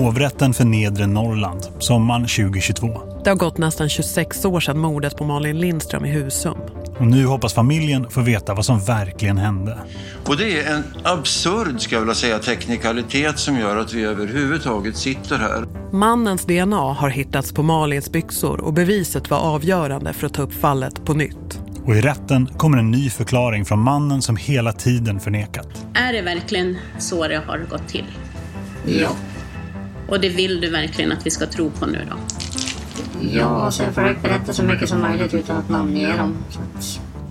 hovrätten för nedre Norrland, sommaren 2022. Det har gått nästan 26 år sedan mordet på Malin Lindström i Husum. Och nu hoppas familjen få veta vad som verkligen hände. Och det är en absurd, ska jag vilja säga, teknikalitet som gör att vi överhuvudtaget sitter här. Mannens DNA har hittats på Malins byxor och beviset var avgörande för att ta upp fallet på nytt. Och i rätten kommer en ny förklaring från mannen som hela tiden förnekat. Är det verkligen så det har gått till? Ja. Och det vill du verkligen att vi ska tro på nu då? Ja, så jag försöker berätta så mycket som möjligt utan att namnge dem.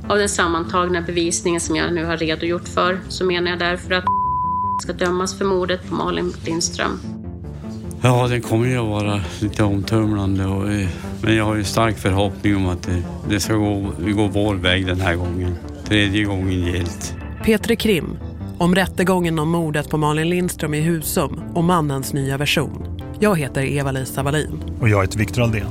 Av den sammantagna bevisningen som jag nu har redogjort för så menar jag därför att ska dömas för mordet på Malin Lindström. Ja, det kommer ju att vara lite omtumlande. Och, eh, men jag har ju stark förhoppning om att det, det ska gå, gå vår väg den här gången. Tredje gången gillt. Petre Krim om rättegången om mordet på Malin Lindström i Husum och mannens nya version. Jag heter Eva-Lisa Wallin. Och jag heter Viktor Aldén.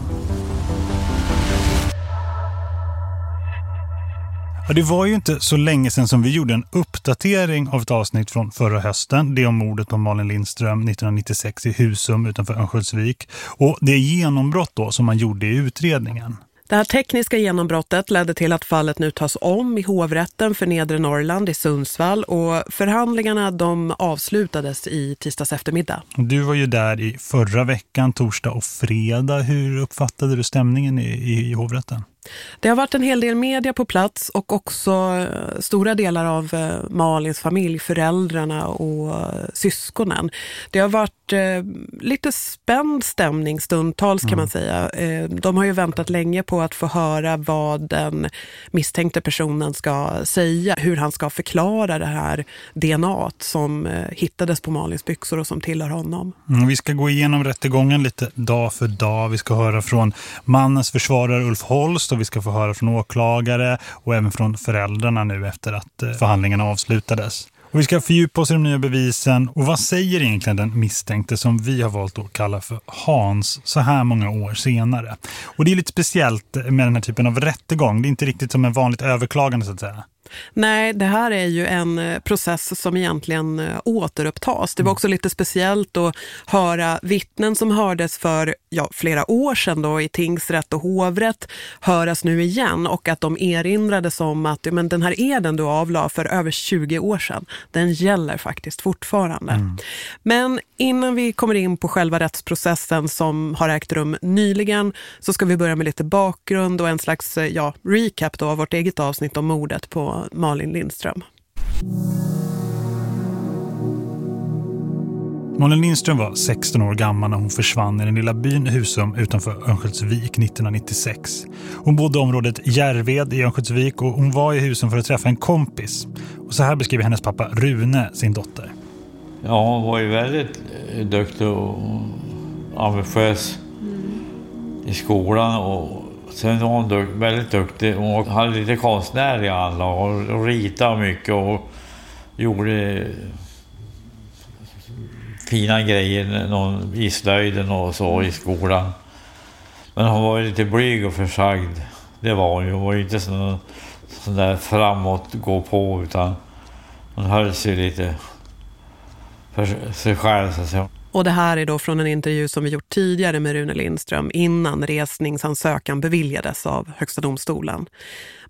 Ja, det var ju inte så länge sedan som vi gjorde en uppdatering av ett avsnitt från förra hösten. Det om mordet på Malin Lindström 1996 i Husum utanför Örnsköldsvik. Och det genombrott då som man gjorde i utredningen. Det här tekniska genombrottet ledde till att fallet nu tas om i hovrätten för Nedre Norrland i Sundsvall och förhandlingarna de avslutades i tisdags eftermiddag. Du var ju där i förra veckan, torsdag och fredag. Hur uppfattade du stämningen i, i, i hovrätten? Det har varit en hel del media på plats och också eh, stora delar av eh, Malins familj, föräldrarna och eh, syskonen. Det har varit lite spänd stämning stundtals kan mm. man säga. De har ju väntat länge på att få höra vad den misstänkte personen ska säga, hur han ska förklara det här DNA som hittades på Malins byxor och som tillhör honom. Mm, vi ska gå igenom rättegången lite dag för dag. Vi ska höra från mannens försvarare Ulf Holst och vi ska få höra från åklagare och även från föräldrarna nu efter att eh, förhandlingarna avslutades. Och vi ska fördjupa oss i de nya bevisen. Och vad säger egentligen den misstänkte som vi har valt att kalla för Hans så här många år senare? Och det är lite speciellt med den här typen av rättegång. Det är inte riktigt som en vanligt överklagande så att säga. Nej, det här är ju en eh, process som egentligen eh, återupptas. Det var mm. också lite speciellt att höra vittnen som hördes för ja, flera år sedan då i tingsrätt och hovrätt höras nu igen och att de erinrades om att men den här eden du avla för över 20 år sedan, den gäller faktiskt fortfarande. Mm. Men innan vi kommer in på själva rättsprocessen som har ägt rum nyligen så ska vi börja med lite bakgrund och en slags eh, ja, recap då av vårt eget avsnitt om mordet på Malin Lindström. Malin Lindström var 16 år gammal när hon försvann i den lilla byn Husum utanför Örnsköldsvik 1996. Hon bodde i området Järved i Örnsköldsvik och hon var i Husum för att träffa en kompis. Och så här beskriver hennes pappa Rune sin dotter. Ja, hon var ju väldigt eh, duktig och ambitiös i skolan och Sen var hon dukt, väldigt duktig. Hon hade lite konstnärliga anlag och, och ritade mycket och gjorde fina grejer någon, i slöjden och så i skolan. Men hon var lite blyg och försagd. Det var hon ju. Hon var ju inte sån, sån där framåt, gå på, utan hon höll sig lite för sig själv. Så att säga. Och det här är då från en intervju som vi gjort tidigare med Rune Lindström innan resningsansökan beviljades av Högsta domstolen.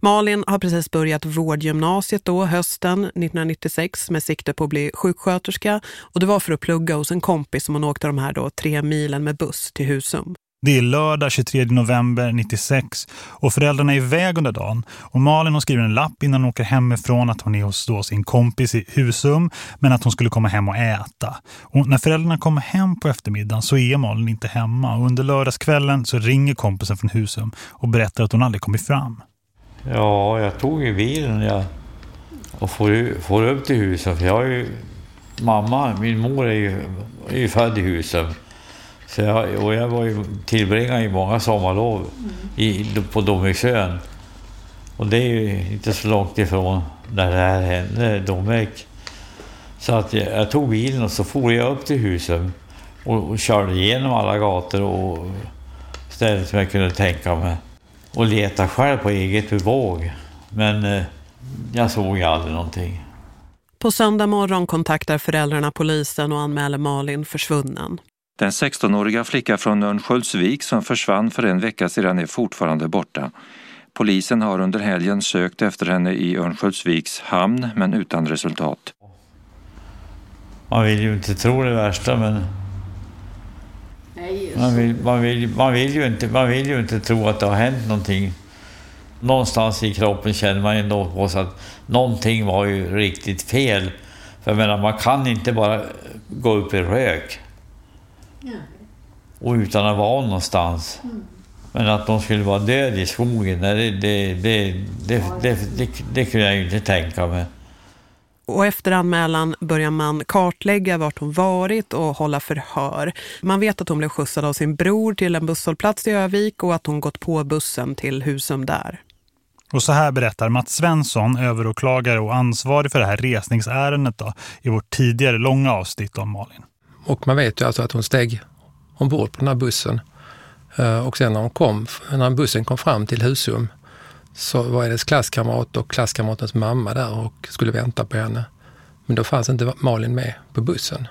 Malin har precis börjat vårdgymnasiet då hösten 1996 med sikte på att bli sjuksköterska och det var för att plugga hos en kompis som hon åkte de här då tre milen med buss till Husum. Det är lördag 23 november 96 och föräldrarna är iväg under dagen. Och Malin har skrivit en lapp innan hon åker hemifrån att hon är hos då sin kompis i Husum men att hon skulle komma hem och äta. Och när föräldrarna kommer hem på eftermiddagen så är Malin inte hemma och under lördagskvällen så ringer kompisen från Husum och berättar att hon aldrig kommit fram. Ja, jag tog ju bilen jag, och får, får upp till Husum för jag är ju mamma, min mor är ju, är ju född i Husum. Så jag, och jag var ju, tillbringade ju många sommarlov i, på Domeksön. Och det är ju inte så långt ifrån där det här hände, Domek. Så att jag, jag, tog bilen och så for jag upp till Husum och, och körde igenom alla gator och ställen som jag kunde tänka mig. Och leta själv på eget bevåg. Men eh, jag såg aldrig någonting. På söndag morgon kontaktar föräldrarna polisen och anmäler Malin försvunnen. Den 16-åriga flicka från Örnsköldsvik som försvann för en vecka sedan är fortfarande borta. Polisen har under helgen sökt efter henne i Örnsköldsviks hamn men utan resultat. Man vill ju inte tro det värsta men man vill, man, vill, man, vill ju inte, man vill ju inte tro att det har hänt någonting. Någonstans i kroppen känner man ändå på sig att någonting var ju riktigt fel. För jag menar, man kan inte bara gå upp i rök. Och utan att vara någonstans. Men att de skulle vara död i skogen, det, det, det, det, det, det, det kunde jag ju inte tänka mig. Och efter anmälan börjar man kartlägga vart hon varit och hålla förhör. Man vet att hon blev skjutsad av sin bror till en busshållplats i Övik och att hon gått på bussen till Husum där. Och så här berättar Mats Svensson, överåklagare och ansvarig för det här resningsärendet då, i vårt tidigare långa avsnitt om Malin. Och man vet ju alltså att hon steg ombord på den här bussen. Eh, och sen när, hon kom, när bussen kom fram till Husum så var hennes klasskamrat och klasskamratens mamma där och skulle vänta på henne. Men då fanns inte Malin med på bussen.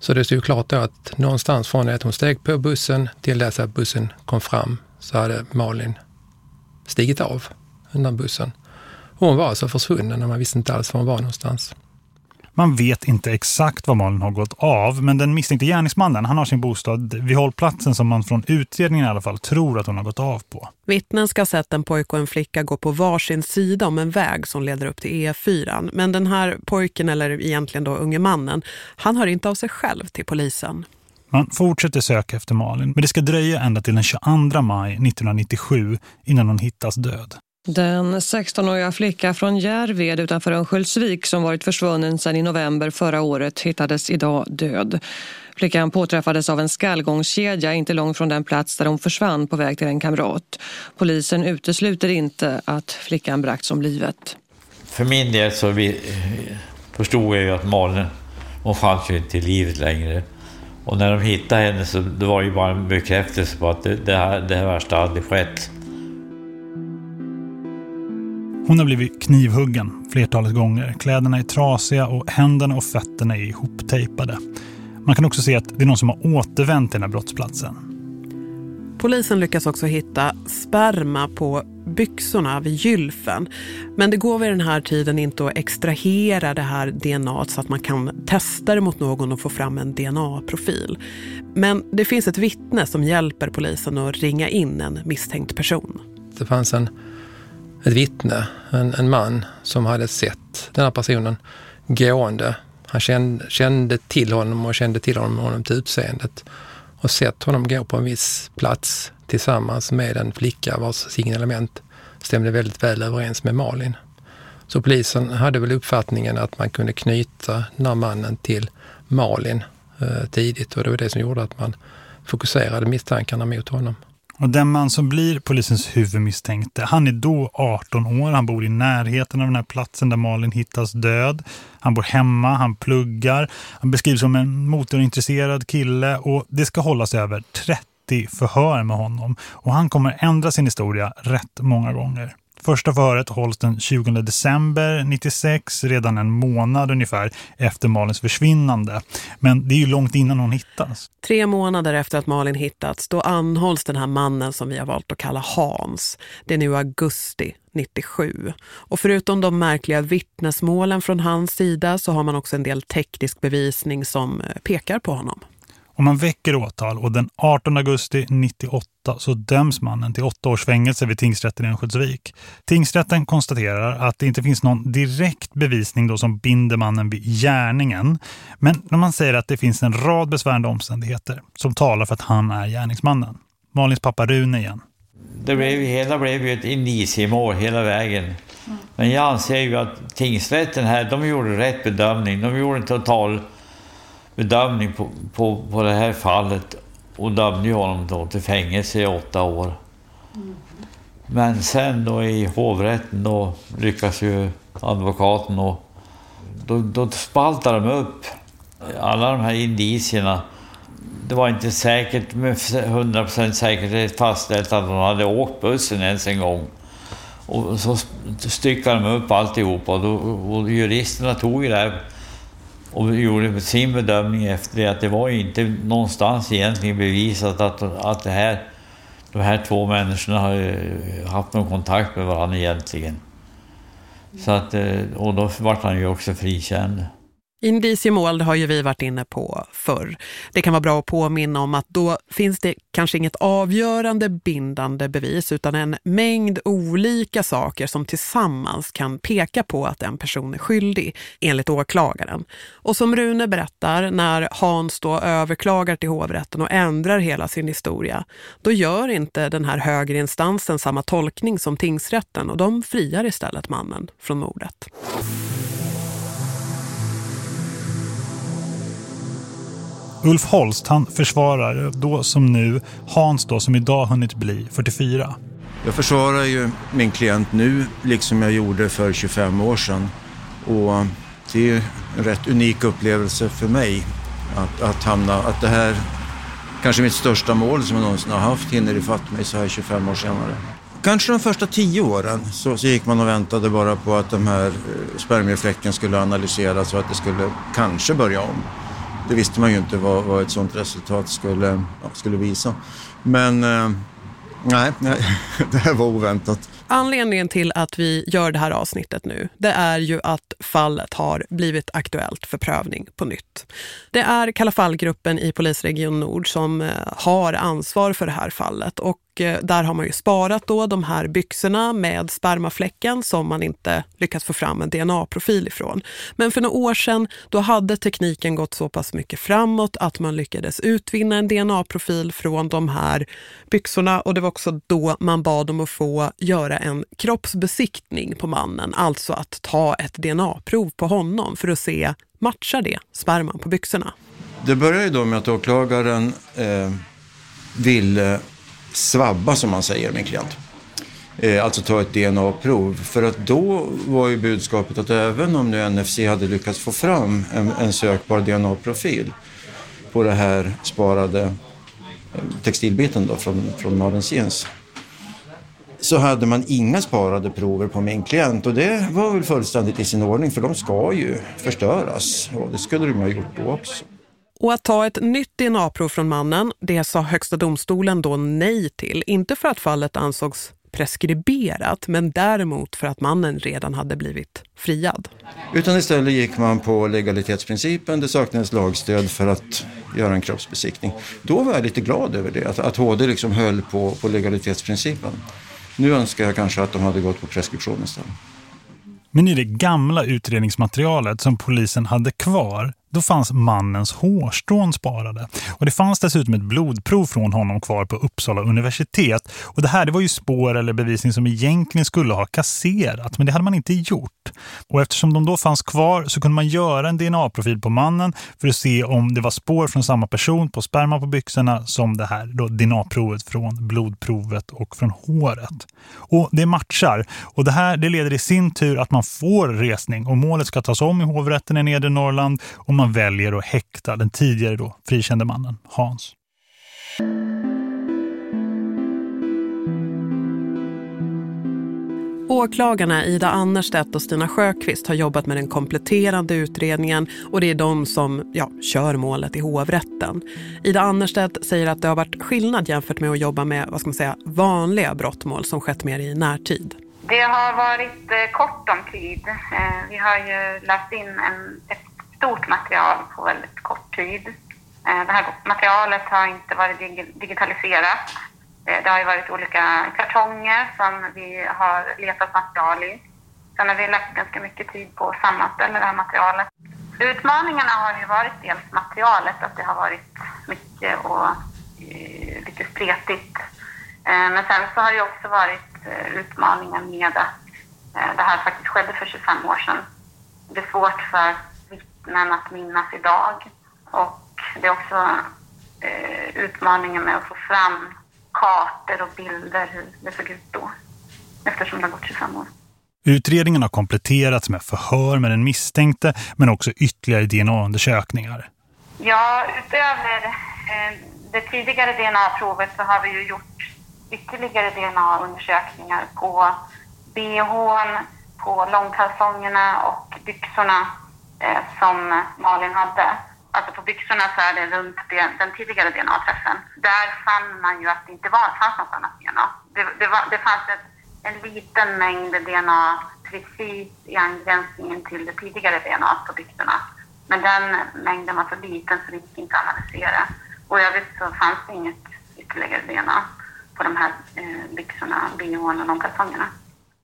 Så det stod ju klart då att någonstans från att hon steg på bussen till dess att bussen kom fram så hade Malin stigit av den bussen. Och hon var alltså försvunnen och man visste inte alls var hon var någonstans. Man vet inte exakt var Malin har gått av, men den misstänkte gärningsmannen han har sin bostad vid hållplatsen som man från utredningen i alla fall tror att hon har gått av på. Vittnen ska ha sett en pojke och en flicka gå på varsin sida om en väg som leder upp till E4. Men den här pojken, eller egentligen då unge mannen, han hör inte av sig själv till polisen. Man fortsätter söka efter Malin, men det ska dröja ända till den 22 maj 1997 innan hon hittas död. Den 16-åriga flicka från Järved utanför Örnsköldsvik som varit försvunnen sedan i november förra året hittades idag död. Flickan påträffades av en skallgångskedja inte långt från den plats där hon försvann på väg till en kamrat. Polisen utesluter inte att flickan bragts om livet. För min del så vi, förstod jag ju att Malin, hon fanns ju inte i livet längre. Och när de hittade henne så det var ju bara en bekräftelse på att det, det, här, det här värsta hade skett. Hon har blivit knivhuggen flertalet gånger. Kläderna är trasiga och händerna och fötterna är ihoptejpade. Man kan också se att det är någon som har återvänt till den här brottsplatsen. Polisen lyckas också hitta sperma på byxorna vid gylfen. Men det går vid den här tiden inte att extrahera det här DNA så att man kan testa det mot någon och få fram en DNA-profil. Men det finns ett vittne som hjälper polisen att ringa in en misstänkt person. Det fanns en ett vittne, en, en man som hade sett den här personen gående. Han kände, kände till honom och kände till honom, honom till utseendet och sett honom gå på en viss plats tillsammans med en flicka vars signalement stämde väldigt väl överens med Malin. Så polisen hade väl uppfattningen att man kunde knyta den här mannen till Malin eh, tidigt och det var det som gjorde att man fokuserade misstankarna mot honom. Och den man som blir polisens huvudmisstänkte, han är då 18 år. Han bor i närheten av den här platsen där Malin hittas död. Han bor hemma, han pluggar. Han beskrivs som en motorintresserad kille och det ska hållas över 30 förhör med honom. Och han kommer ändra sin historia rätt många gånger. Första förhöret hålls den 20 december 96, redan en månad ungefär efter Malins försvinnande. Men det är ju långt innan hon hittas. Tre månader efter att Malin hittats, då anhålls den här mannen som vi har valt att kalla Hans. Det är nu augusti 97. Och förutom de märkliga vittnesmålen från hans sida så har man också en del teknisk bevisning som pekar på honom. Och man väcker åtal och den 18 augusti 98 så döms mannen till åtta års fängelse vid tingsrätten i Örnsköldsvik. Tingsrätten konstaterar att det inte finns någon direkt bevisning då som binder mannen vid gärningen. Men när man säger att det finns en rad besvärande omständigheter som talar för att han är gärningsmannen. Malins pappa Rune igen. Det blev, hela blev ju ett indiciemål hela vägen. Men jag anser ju att tingsrätten här, de gjorde rätt bedömning. De gjorde en total bedömning på, på, på det här fallet och dömde honom då till fängelse i åtta år. Men sen då i hovrätten då lyckas ju advokaten och då, då spaltar de upp alla de här indicierna. Det var inte säkert med 100% säkerhet fastställt att de hade åkt bussen ens en gång. Och så styckade de upp alltihop och, då, och juristerna tog ju det här och gjorde sin bedömning efter det att det var inte någonstans egentligen bevisat att, att det här, de här två människorna har haft någon kontakt med varandra egentligen. Så att, eh, och då vart han ju också frikänd. Indiciemål har ju vi varit inne på förr. Det kan vara bra att påminna om att då finns det kanske inget avgörande bindande bevis utan en mängd olika saker som tillsammans kan peka på att en person är skyldig enligt åklagaren. Och som Rune berättar, när Hans då överklagar till hovrätten och ändrar hela sin historia, då gör inte den här högre instansen samma tolkning som tingsrätten och de friar istället mannen från mordet. Ulf Holst han försvarar då som nu Hans då som idag hunnit bli 44. Jag försvarar ju min klient nu liksom jag gjorde för 25 år sedan. Och eh, det är en rätt unik upplevelse för mig att, att hamna, att det här kanske mitt största mål som jag någonsin har haft hinner ifatt mig så här 25 år senare. Kanske de första tio åren så, så gick man och väntade bara på att de här eh, spermiefläcken skulle analyseras och att det skulle kanske börja om. Det visste man ju inte vad, vad ett sådant resultat skulle, ja, skulle visa. Men eh, nej, nej, det här var oväntat. Anledningen till att vi gör det här avsnittet nu, det är ju att fallet har blivit aktuellt för prövning på nytt. Det är Kalla fallgruppen i Polisregion Nord som eh, har ansvar för det här fallet och Eh, där har man ju sparat då de här byxorna med spermafläcken som man inte lyckats få fram en DNA-profil ifrån. Men för några år sedan då hade tekniken gått så pass mycket framåt att man lyckades utvinna en DNA-profil från de här byxorna och det var också då man bad om att få göra en kroppsbesiktning på mannen, alltså att ta ett DNA-prov på honom för att se matchar det sperman på byxorna. Det började ju då med att åklagaren eh, ville svabba som man säger, min klient. Eh, alltså ta ett DNA-prov. För att då var ju budskapet att även om nu NFC hade lyckats få fram en, en sökbar DNA-profil på det här sparade eh, textilbiten då från, från Malins jeans så hade man inga sparade prover på min klient och det var väl fullständigt i sin ordning för de ska ju förstöras och det skulle de ha gjort då också. Och att ta ett nytt DNA-prov från mannen, det sa högsta domstolen då nej till. Inte för att fallet ansågs preskriberat, men däremot för att mannen redan hade blivit friad. Utan istället gick man på legalitetsprincipen. Det saknades lagstöd för att göra en kroppsbesiktning. Då var jag lite glad över det, att, att HD liksom höll på, på legalitetsprincipen. Nu önskar jag kanske att de hade gått på preskription istället. Men i det gamla utredningsmaterialet som polisen hade kvar då fanns mannens hårstrån sparade. Och det fanns dessutom ett blodprov från honom kvar på Uppsala universitet. Och det här det var ju spår eller bevisning som egentligen skulle ha kasserat, men det hade man inte gjort. Och eftersom de då fanns kvar så kunde man göra en DNA-profil på mannen för att se om det var spår från samma person på sperma på byxorna som det här DNA-provet från blodprovet och från håret. Och det matchar. Och det här det leder i sin tur att man får resning och målet ska tas om i hovrätten i nedre Norrland och man man väljer att häkta den tidigare då frikände mannen Hans. Åklagarna Ida Annerstedt och Stina Sjöqvist har jobbat med den kompletterande utredningen och det är de som ja, kör målet i hovrätten. Ida Annerstedt säger att det har varit skillnad jämfört med att jobba med vad ska man säga, vanliga brottmål som skett mer i närtid. Det har varit eh, kort om tid. Eh, vi har ju läst in en, ett stort material på väldigt kort tid. Eh, det här materialet har inte varit digitaliserat. Eh, det har ju varit olika kartonger som vi har letat material i. Sen har vi lagt ganska mycket tid på att sammanställa det här materialet. Utmaningarna har ju varit dels materialet, att det har varit mycket och eh, lite spretigt. Men sen så har det också varit utmaningar med att det här faktiskt skedde för 25 år sedan. Det är svårt för vittnen att minnas idag. Och det är också eh, utmaningen med att få fram kartor och bilder hur det såg ut då. Eftersom det har gått 25 år. Utredningen har kompletterats med förhör med den misstänkte men också ytterligare DNA-undersökningar. Ja, utöver eh, det tidigare DNA-provet så har vi ju gjort ytterligare DNA-undersökningar på bhn, på långkalsongerna och byxorna eh, som Malin hade. Alltså på byxorna så är det runt den, den tidigare DNA-träffen. Där fann man ju att det inte var, fanns något annat DNA. Det, det, var, det fanns ett, en liten mängd DNA precis i angränsningen till det tidigare DNA på byxorna. Men den mängden var så liten så det gick inte att analysera. Och i övrigt så fanns det inget ytterligare DNA på de här eh, byxorna, bhn och de kalsongerna.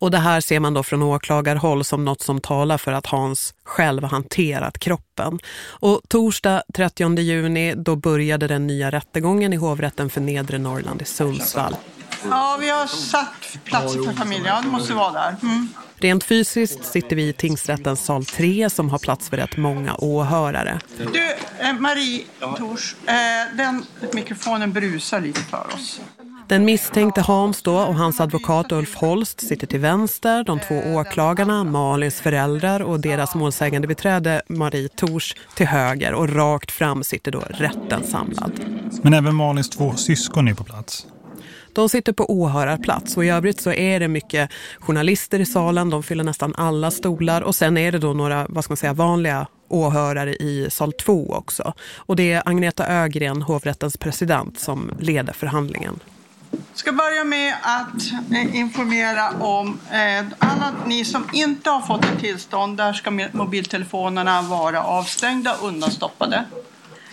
Och det här ser man då från åklagarhåll som något som talar för att Hans själv hanterat kroppen. Och torsdag 30 juni då började den nya rättegången i hovrätten för Nedre Norrland i Sundsvall. Ja, vi har satt platser för familjen. Ja, det måste vara där. Mm. Rent fysiskt sitter vi i tingsrättens sal 3 som har plats för rätt många åhörare. Du, eh, Marie Tors, eh, den mikrofonen brusar lite för oss. Den misstänkte Hans då och hans advokat Ulf Holst sitter till vänster. De två åklagarna, Malins föräldrar och deras målsägande beträde Marie Tors till höger. Och rakt fram sitter då rätten samlad. Men även Malins två syskon är på plats. De sitter på åhörarplats och i övrigt så är det mycket journalister i salen. De fyller nästan alla stolar och sen är det då några, vad ska man säga, vanliga åhörare i sal 2 också. Och det är Agneta Ögren, hovrättens president, som leder förhandlingen ska börja med att eh, informera om eh, alla ni som inte har fått ett tillstånd. Där ska mobiltelefonerna vara avstängda och undanstoppade.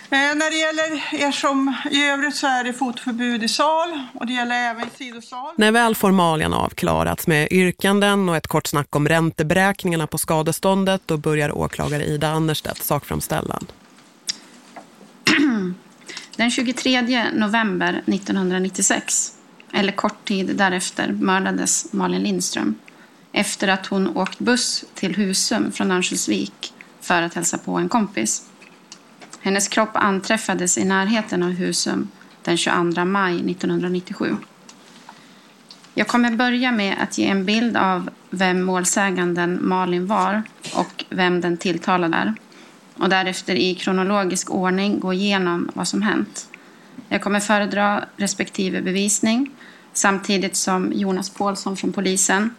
Eh, när det gäller er som i övrigt så är det fotoförbud i sal och det gäller även sidosal. När väl formalien avklarats med yrkanden och ett kort snack om ränteberäkningarna på skadeståndet då börjar åklagare Ida Anderstedt sakframställan. Den 23 november 1996, eller kort tid därefter, mördades Malin Lindström efter att hon åkt buss till Husum från Örnsköldsvik för att hälsa på en kompis. Hennes kropp anträffades i närheten av Husum den 22 maj 1997. Jag kommer börja med att ge en bild av vem målsäganden Malin var och vem den tilltalade är och därefter i kronologisk ordning gå igenom vad som hänt. Jag kommer föredra respektive bevisning samtidigt som Jonas Paulsson från polisen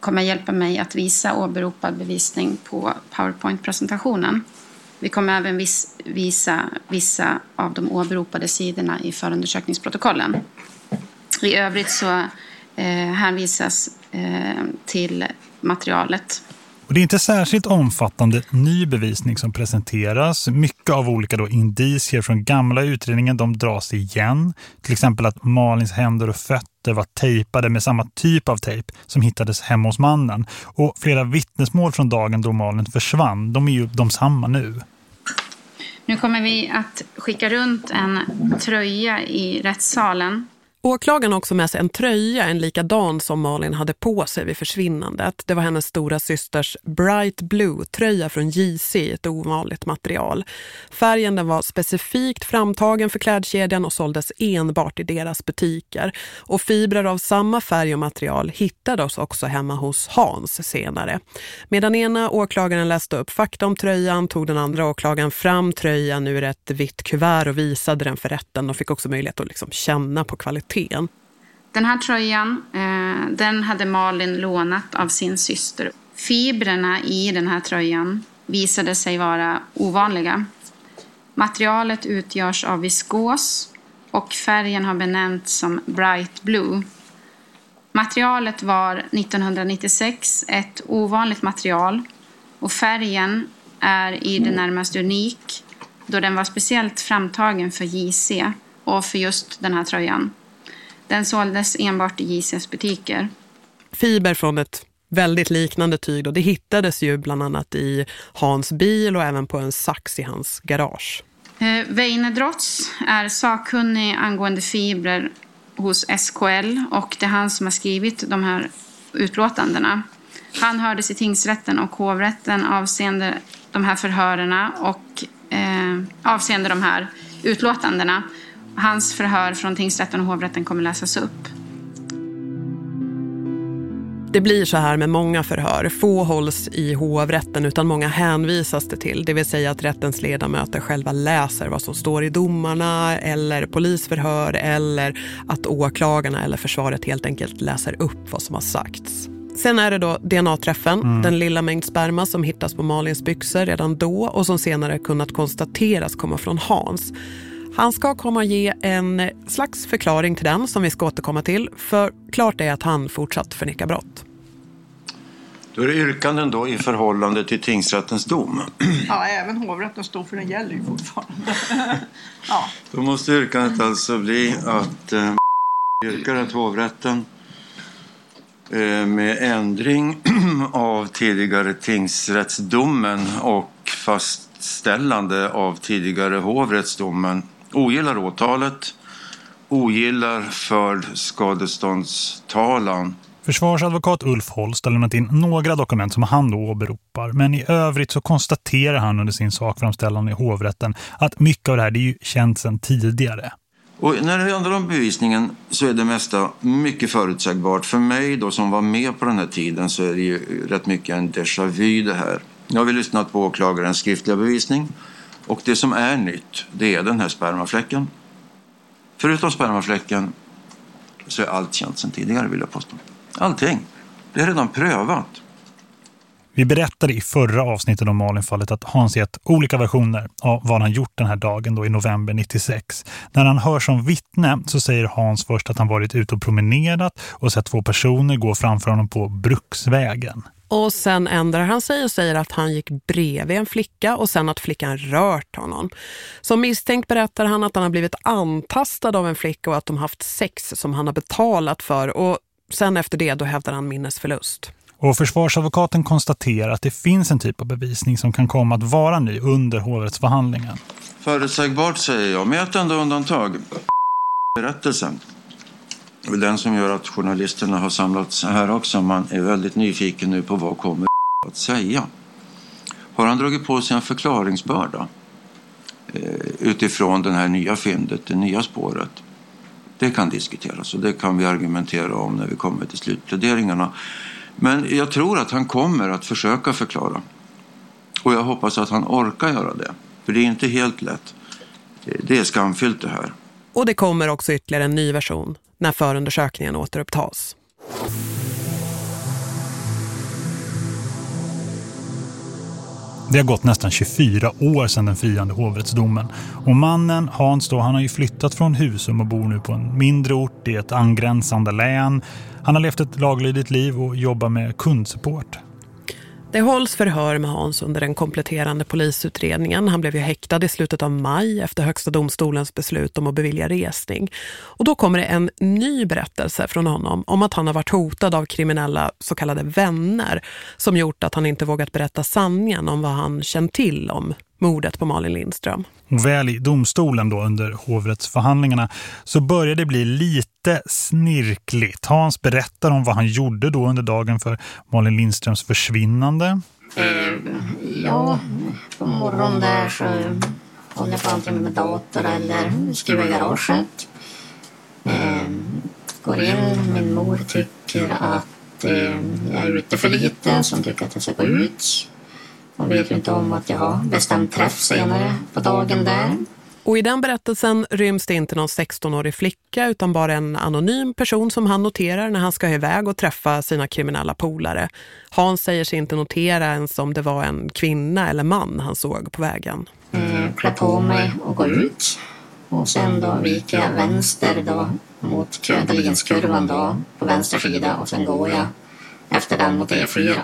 kommer hjälpa mig att visa åberopad bevisning på PowerPoint-presentationen. Vi kommer även vis visa vissa av de åberopade sidorna i förundersökningsprotokollen. I övrigt så eh, hänvisas eh, till materialet och det är inte särskilt omfattande ny bevisning som presenteras. Mycket av olika då indicier från gamla utredningen de dras igen. Till exempel att Malins händer och fötter var tejpade med samma typ av tejp som hittades hemma hos mannen. Och flera vittnesmål från dagen då Malin försvann, de är ju de samma nu. Nu kommer vi att skicka runt en tröja i rättssalen Åklagaren har också med sig en tröja, en likadan som Malin hade på sig vid försvinnandet. Det var hennes stora systers Bright Blue-tröja från JC, ett ovanligt material. Färgen den var specifikt framtagen för klädkedjan och såldes enbart i deras butiker. Och fibrer av samma färg och material hittades också hemma hos Hans senare. Medan ena åklagaren läste upp fakta om tröjan tog den andra åklagaren fram tröjan ur ett vitt kuvert och visade den för rätten De fick också möjlighet att liksom känna på kvaliteten kvaliteten. Den här tröjan eh, den hade Malin lånat av sin syster. Fibrerna i den här tröjan visade sig vara ovanliga. Materialet utgörs av viskos och färgen har benämnts som Bright Blue. Materialet var 1996 ett ovanligt material och färgen är i det närmaste unik då den var speciellt framtagen för JC och för just den här tröjan. Den såldes enbart i JCs butiker. Fiber från ett väldigt liknande tyg då, det hittades ju bland annat i Hans bil och även på en sax i hans garage. Eh, Weine Drotz är sakkunnig angående fibrer hos SKL och det är han som har skrivit de här utlåtandena. Han hördes i tingsrätten och hovrätten avseende de här förhörerna och eh, avseende de här utlåtandena. Hans förhör från tingsrätten och hovrätten kommer läsas upp. Det blir så här med många förhör. Få hålls i hovrätten utan många hänvisas det till. Det vill säga att rättens ledamöter själva läser vad som står i domarna eller polisförhör eller att åklagarna eller försvaret helt enkelt läser upp vad som har sagts. Sen är det då DNA-träffen, mm. den lilla mängd sperma som hittas på Malins byxor redan då och som senare kunnat konstateras komma från Hans. Han ska komma och ge en slags förklaring till den som vi ska återkomma till. För klart är att han fortsatt förneka brott. Då är det yrkanden då i förhållande till tingsrättens dom. Ja, även hovrättens dom för den gäller ju fortfarande. ja. Då måste yrkandet alltså bli att eh, yrkar att hovrätten eh, med ändring av tidigare tingsrättsdomen och fastställande av tidigare hovrättsdomen ogillar åtalet, ogillar förd skadeståndstalan. Försvarsadvokat Ulf Holst har lämnat in några dokument som han då åberopar. Men i övrigt så konstaterar han under sin sakframställan i hovrätten att mycket av det här är ju känt sedan tidigare. Och när det handlar om bevisningen så är det mesta mycket förutsägbart. För mig då som var med på den här tiden så är det ju rätt mycket en déjà vu det här. Nu har vi lyssnat på åklagarens skriftliga bevisning. Och det som är nytt, det är den här spermafläcken. Förutom spermafläcken så är allt känt sedan tidigare vill jag påstå. Allting. Det är redan prövat. Vi berättade i förra avsnittet om Malinfallet att Hans gett olika versioner av vad han gjort den här dagen då i november 96. När han hör som vittne så säger Hans först att han varit ute och promenerat och sett två personer gå framför honom på Bruksvägen. Och sen ändrar han sig och säger att han gick bredvid en flicka och sen att flickan rört honom. Som misstänkt berättar han att han har blivit antastad av en flicka och att de haft sex som han har betalat för. Och sen efter det då hävdar han minnesförlust. Och försvarsadvokaten konstaterar att det finns en typ av bevisning som kan komma att vara ny under hovrättsförhandlingen. Förutsägbart säger jag, med ett enda undantag. Berättelsen det är väl den som gör att journalisterna har samlats här också. Man är väldigt nyfiken nu på vad kommer att säga. Har han dragit på sig en förklaringsbörda eh, utifrån det här nya fyndet, det nya spåret? Det kan diskuteras och det kan vi argumentera om när vi kommer till slutpläderingarna. Men jag tror att han kommer att försöka förklara. Och jag hoppas att han orkar göra det. För det är inte helt lätt. Det är skamfyllt det här. Och det kommer också ytterligare en ny version när förundersökningen återupptas. Det har gått nästan 24 år sedan den friande hovrättsdomen. Och mannen, Hans då, han har ju flyttat från Husum och bor nu på en mindre ort i ett angränsande län. Han har levt ett laglydigt liv och jobbar med kundsupport. Det hålls förhör med Hans under den kompletterande polisutredningen. Han blev ju häktad i slutet av maj efter högsta domstolens beslut om att bevilja resning. Och då kommer det en ny berättelse från honom om att han har varit hotad av kriminella så kallade vänner som gjort att han inte vågat berätta sanningen om vad han känt till om mordet på Malin Lindström. Väl i domstolen då under hovrättsförhandlingarna så började det bli lite snirkligt. Hans berättar om vad han gjorde då under dagen för Malin Lindströms försvinnande. Eh, ja, på morgonen där så håller jag på antingen med dator eller skriver i garaget. Eh, går in, min mor tycker att eh, jag är ute för lite, som tycker att jag ska gå ut. Hon vet ju inte om att jag har bestämt träff senare på dagen där. Och i den berättelsen ryms det inte någon 16-årig flicka utan bara en anonym person som han noterar när han ska iväg och träffa sina kriminella polare. Hans säger sig inte notera ens om det var en kvinna eller man han såg på vägen. Mm, klä på mig och gå ut. Och sen då viker jag vänster då mot Ködelinskurvan då på vänster sida och sen går jag efter den mot E4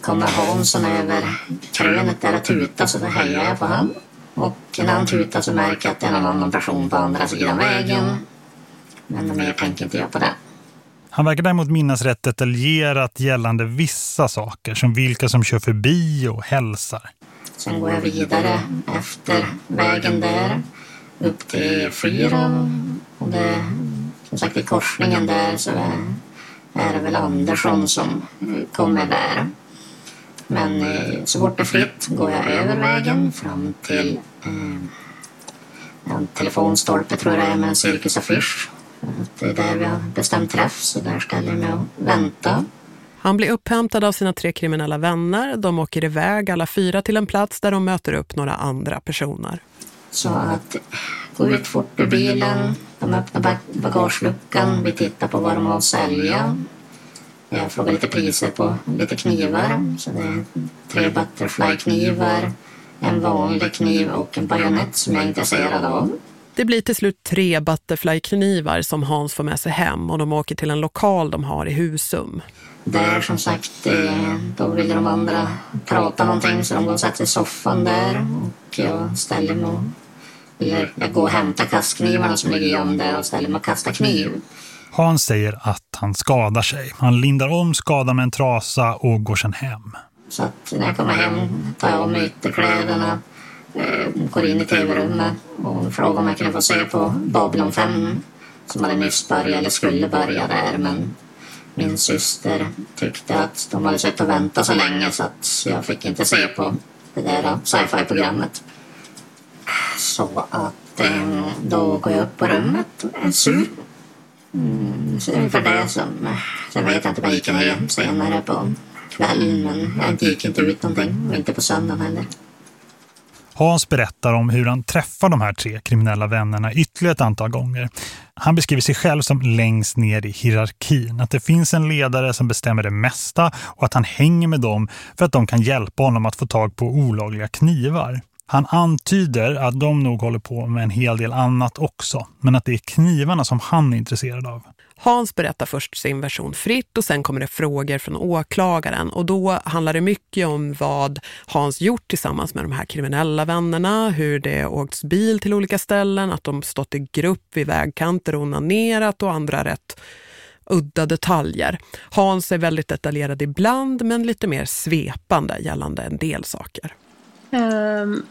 kommer Hansson över krönet där och tutar så då hejar jag på honom. Och när han tutar så märker jag att det är någon annan person på andra sidan vägen. Men mer tänker inte jag på det. Han verkar däremot minnas rätt detaljerat gällande vissa saker som vilka som kör förbi och hälsar. Sen går jag vidare efter vägen där upp till fyran. Och det, som sagt i korsningen där så är, är det väl Andersson som kommer där. Men eh, så fort det är fritt går jag över vägen fram till eh, en telefonstolpe tror jag det är med en cirkusaffisch. Det är där vi har bestämt träff så där ställer jag mig och vänta. Han blir upphämtad av sina tre kriminella vänner. De åker iväg alla fyra till en plats där de möter upp några andra personer. Så att gå ut fort ur bilen, de öppnar bagageluckan, vi tittar på vad de har att sälja. Jag frågar lite priser på lite knivar. Så det är tre butterfly-knivar, en vanlig kniv och en bajonett som jag är intresserad av. Det blir till slut tre butterfly-knivar som Hans får med sig hem och de åker till en lokal de har i Husum. Där som sagt, eh, då ville de andra prata någonting så de går och sätter sig i soffan där och jag ställer mig och, eller jag går och hämtar kastknivarna som ligger gömda och ställer mig och kastar kniv. Hans säger att han skadar sig. Han lindar om skadan med en trasa och går sedan hem. Så att när jag kommer hem tar jag av mig ytterkläderna, eh, går in i tv-rummet och frågar om jag kunde få se på Babylon 5 som hade nyss börjat eller skulle börja där men min syster tyckte att de hade suttit och väntat så länge så att jag fick inte se på det där sci-fi-programmet. Så att eh, då går jag upp på rummet och är sur. Mm, så det är ungefär det som... Sen vet jag inte om jag gick ner senare på kvällen men jag gick inte ut någonting och inte på söndagen heller. Hans berättar om hur han träffar de här tre kriminella vännerna ytterligare ett antal gånger. Han beskriver sig själv som längst ner i hierarkin. Att det finns en ledare som bestämmer det mesta och att han hänger med dem för att de kan hjälpa honom att få tag på olagliga knivar. Han antyder att de nog håller på med en hel del annat också, men att det är knivarna som han är intresserad av. Hans berättar först sin version fritt och sen kommer det frågor från åklagaren och då handlar det mycket om vad Hans gjort tillsammans med de här kriminella vännerna, hur det åkts bil till olika ställen, att de stått i grupp vid vägkanter och onanerat och andra rätt udda detaljer. Hans är väldigt detaljerad ibland men lite mer svepande gällande en del saker. Um,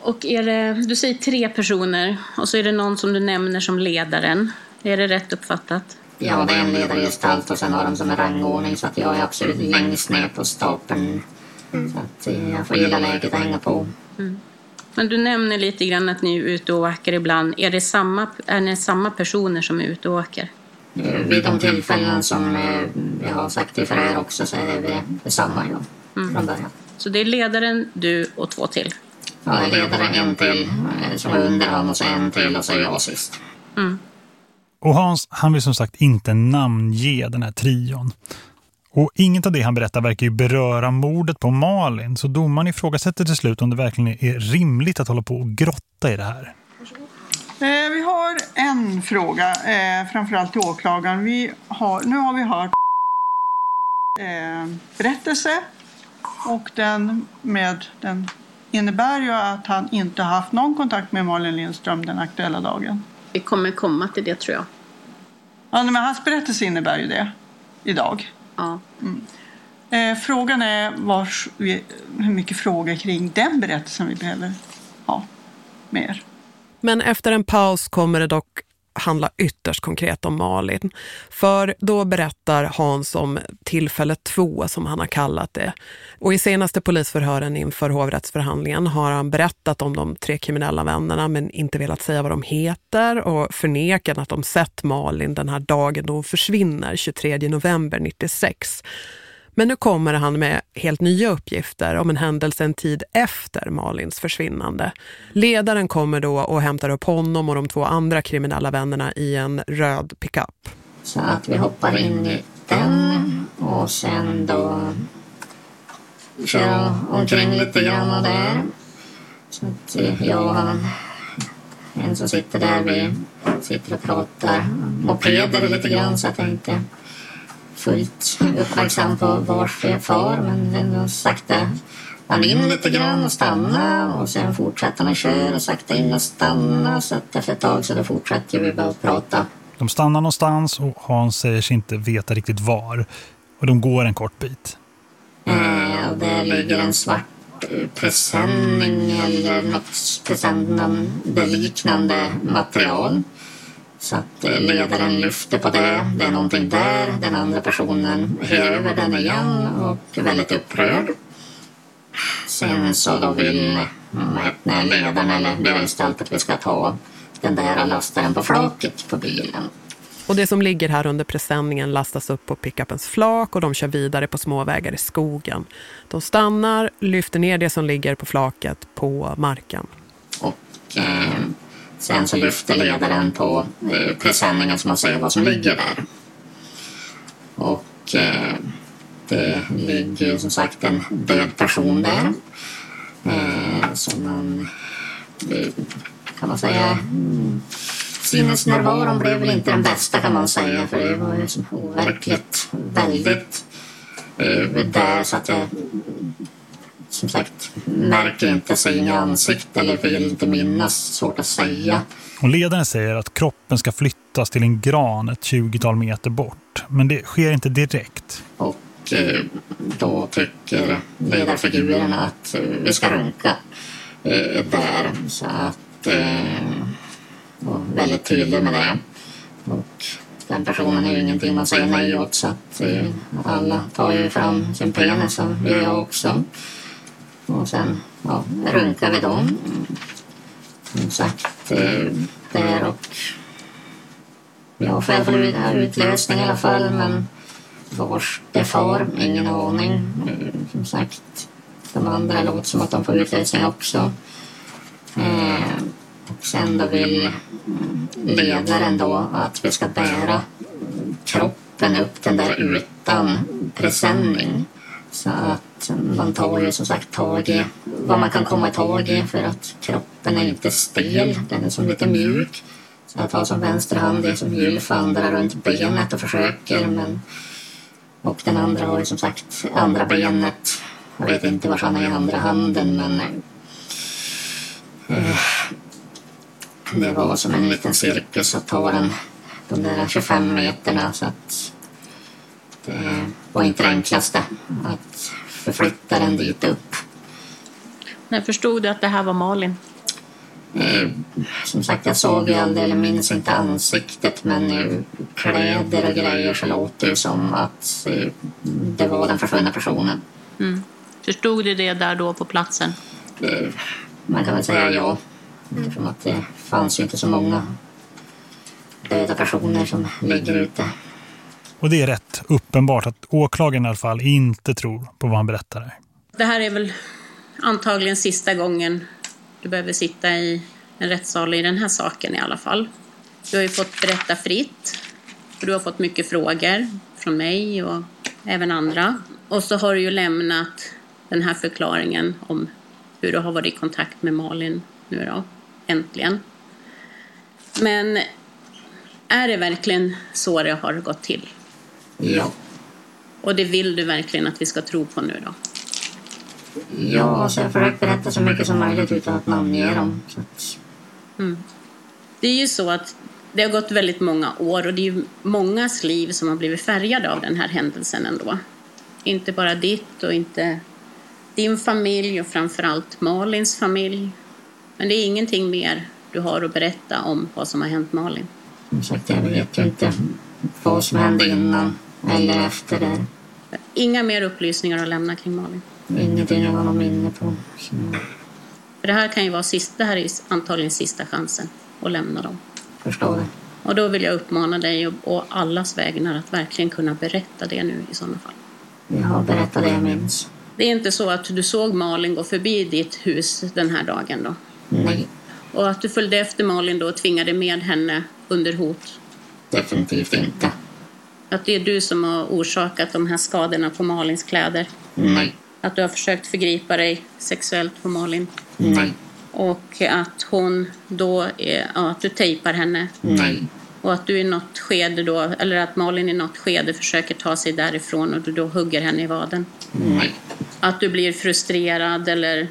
och är det, du säger tre personer och så är det någon som du nämner som ledaren. Är det rätt uppfattat? Ja, det är en ledargestalt och sen har de som en rangordning så att jag är absolut längst ner på stapeln. Mm. Så att eh, jag får gilla läget att hänga på. Mm. Men du nämner lite grann att ni är ute och åker ibland. Är det samma, är det samma personer som är ute och åker? Eh, vid de tillfällen som eh, jag har sagt till förhör också så är det, det samma ja, mm. från början. Så det är ledaren, du och två till? Ja, det är ledaren en till som är under honom och så en till och så är jag sist. Mm. Och Hans, han vill som sagt inte namnge den här trion. Och inget av det han berättar verkar ju beröra mordet på Malin. Så domaren ifrågasätter till slut om det verkligen är rimligt att hålla på och grotta i det här. Eh, vi har en fråga, eh, framförallt till åklagaren. Vi har, nu har vi hört eh, berättelse och den, med, den innebär ju att han inte har haft någon kontakt med Malin Lindström den aktuella dagen. Vi kommer komma till det tror jag. Ja, men hans berättelse innebär ju det idag. Ja. Mm. Eh, frågan är vars, hur mycket frågor kring den berättelsen vi behöver ha mer. Men efter en paus kommer det dock handla ytterst konkret om Malin. För då berättar Hans om tillfälle två som han har kallat det. Och i senaste polisförhören inför hovrättsförhandlingen har han berättat om de tre kriminella vännerna men inte velat säga vad de heter och förnekat att de sett Malin den här dagen då hon försvinner 23 november 96. Men nu kommer han med helt nya uppgifter om en händelse en tid efter Malins försvinnande. Ledaren kommer då och hämtar upp honom och de två andra kriminella vännerna i en röd pickup. Så att vi hoppar in i den och sen då kör omkring lite grann där. Så att jag och han, en som sitter där, vi sitter och pratar mopeder lite grann så att jag inte fullt uppmärksam på vart jag far men ändå sakta han in lite grann och stanna och sen fortsätter han köra och sakta in och stanna så att efter ett tag så då fortsätter vi bara prata. De stannar någonstans och Hans säger sig inte veta riktigt var och de går en kort bit. Eh, och där ligger en svart presenning eller något presenning material. Så att ledaren lyfter på det. Det är någonting där. Den andra personen häver den igen och är väldigt upprörd. Sen så då vill ledaren eller att vi ska ta den där lastaren på flaket på bilen. Och det som ligger här under presenningen lastas upp på pickupens flak och de kör vidare på småvägar i skogen. De stannar, lyfter ner det som ligger på flaket på marken. Och eh, Sen så lyfter ledaren på eh, presenningen så man ser vad som ligger där. Och eh, det ligger som sagt en död person där. Eh, som man, eh, kan man säga, mm, sinnesnärvaron blev väl inte den bästa kan man säga. För det var ju som overkligt väldigt eh, där så att jag som sagt märker inte sig i ansikte eller vill inte minnas, svårt att säga. Och ledaren säger att kroppen ska flyttas till en gran ett 20-tal meter bort. Men det sker inte direkt. Och eh, då tycker ledarfigurerna att eh, vi ska runka eh, där. Så att eh, var väldigt tydlig med det. Och den personen är ju ingenting man säger nej åt så att eh, alla tar ju fram sin penis och det gör jag också. Och sen ja, runkar vi dem. Som sagt, eh, där och jag själv har utlösning i alla fall men vars det far, ingen aning. Som sagt, de andra låter som att de får utlösning också. Eh, och sen då vill ledaren då att vi ska bära kroppen upp den där utan presenning. Så att man tar ju som sagt tag i vad man kan komma tag i för att kroppen är inte stel, den är som lite mjuk. Så jag tar som vänster hand är som gylf andra runt benet och försöker men och den andra har ju som sagt andra benet. Jag vet inte var han är i andra handen men det var som en liten cirkel så tar den de där 25 meterna så att det var inte det enklaste att förflytta den dit upp. När förstod du att det här var Malin? Eh, som sagt, jag såg ju aldrig, eller minns inte ansiktet, men eh, kläder och grejer så låter det som att eh, det var den försvunna personen. Mm. Förstod du det där då på platsen? Eh, man kan väl säga ja. Eftersom att det fanns ju inte så många döda personer som ligger ute. Och det är rätt uppenbart att åklagaren i alla fall inte tror på vad han berättar. Det här är väl antagligen sista gången du behöver sitta i en rättssal i den här saken i alla fall. Du har ju fått berätta fritt. För du har fått mycket frågor från mig och även andra. Och så har du ju lämnat den här förklaringen om hur du har varit i kontakt med Malin nu då, äntligen. Men är det verkligen så det har gått till? Ja. Och det vill du verkligen att vi ska tro på nu då? Ja, alltså jag försökt berätta så mycket som möjligt utan att namnge dem. Mm. Det är ju så att det har gått väldigt många år och det är ju mångas liv som har blivit färgade av den här händelsen ändå. Inte bara ditt och inte din familj och framförallt Malins familj. Men det är ingenting mer du har att berätta om vad som har hänt Malin. Som sagt, jag vet ju inte vad som hände innan eller efter det. Inga mer upplysningar att lämna kring Malin? Ingenting jag någon minne på. Så... För det här kan ju vara sista, det här är antagligen sista chansen att lämna dem. Förstår det. Och då vill jag uppmana dig och, och allas vägnar att verkligen kunna berätta det nu i sådana fall. Jag har berättat det jag minns. Det är inte så att du såg Malin gå förbi ditt hus den här dagen då? Nej. Och att du följde efter Malin då och tvingade med henne under hot? Definitivt inte. Att det är du som har orsakat de här skadorna på Malins kläder? Nej. Att du har försökt förgripa dig sexuellt på Malin? Nej. Och att hon då, är, ja, att du tejpar henne? Nej. Och att du i något skede då, eller att Malin i något skede försöker ta sig därifrån och du då hugger henne i vaden? Nej. Att du blir frustrerad eller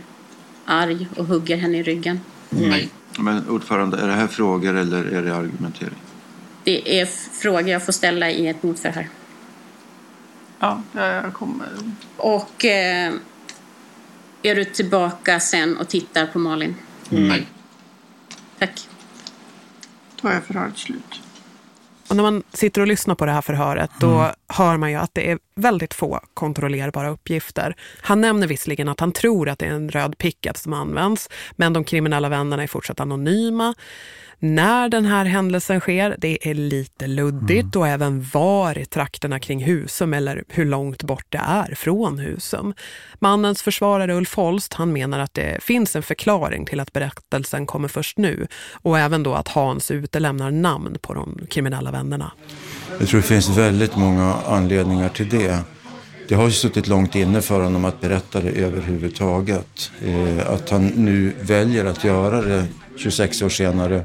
arg och hugger henne i ryggen? Nej. Men ordförande, är det här frågor eller är det argumentering? Det är frågor jag får ställa i ett motförhör. Ja, jag kommer. Och eh, är du tillbaka sen och tittar på Malin? Nej. Tack. Då är förhöret slut. Och när man sitter och lyssnar på det här förhöret då mm. hör man ju att det är väldigt få kontrollerbara uppgifter. Han nämner visserligen att han tror att det är en röd pickup som används men de kriminella vännerna är fortsatt anonyma. När den här händelsen sker, det är lite luddigt mm. och även var i trakterna kring Husum eller hur långt bort det är från Husum. Mannens försvarare Ulf Holst, han menar att det finns en förklaring till att berättelsen kommer först nu och även då att Hans utelämnar namn på de kriminella vännerna. Jag tror det finns väldigt många anledningar till det. Det har ju suttit långt inne för honom att berätta det överhuvudtaget. Eh, att han nu väljer att göra det 26 år senare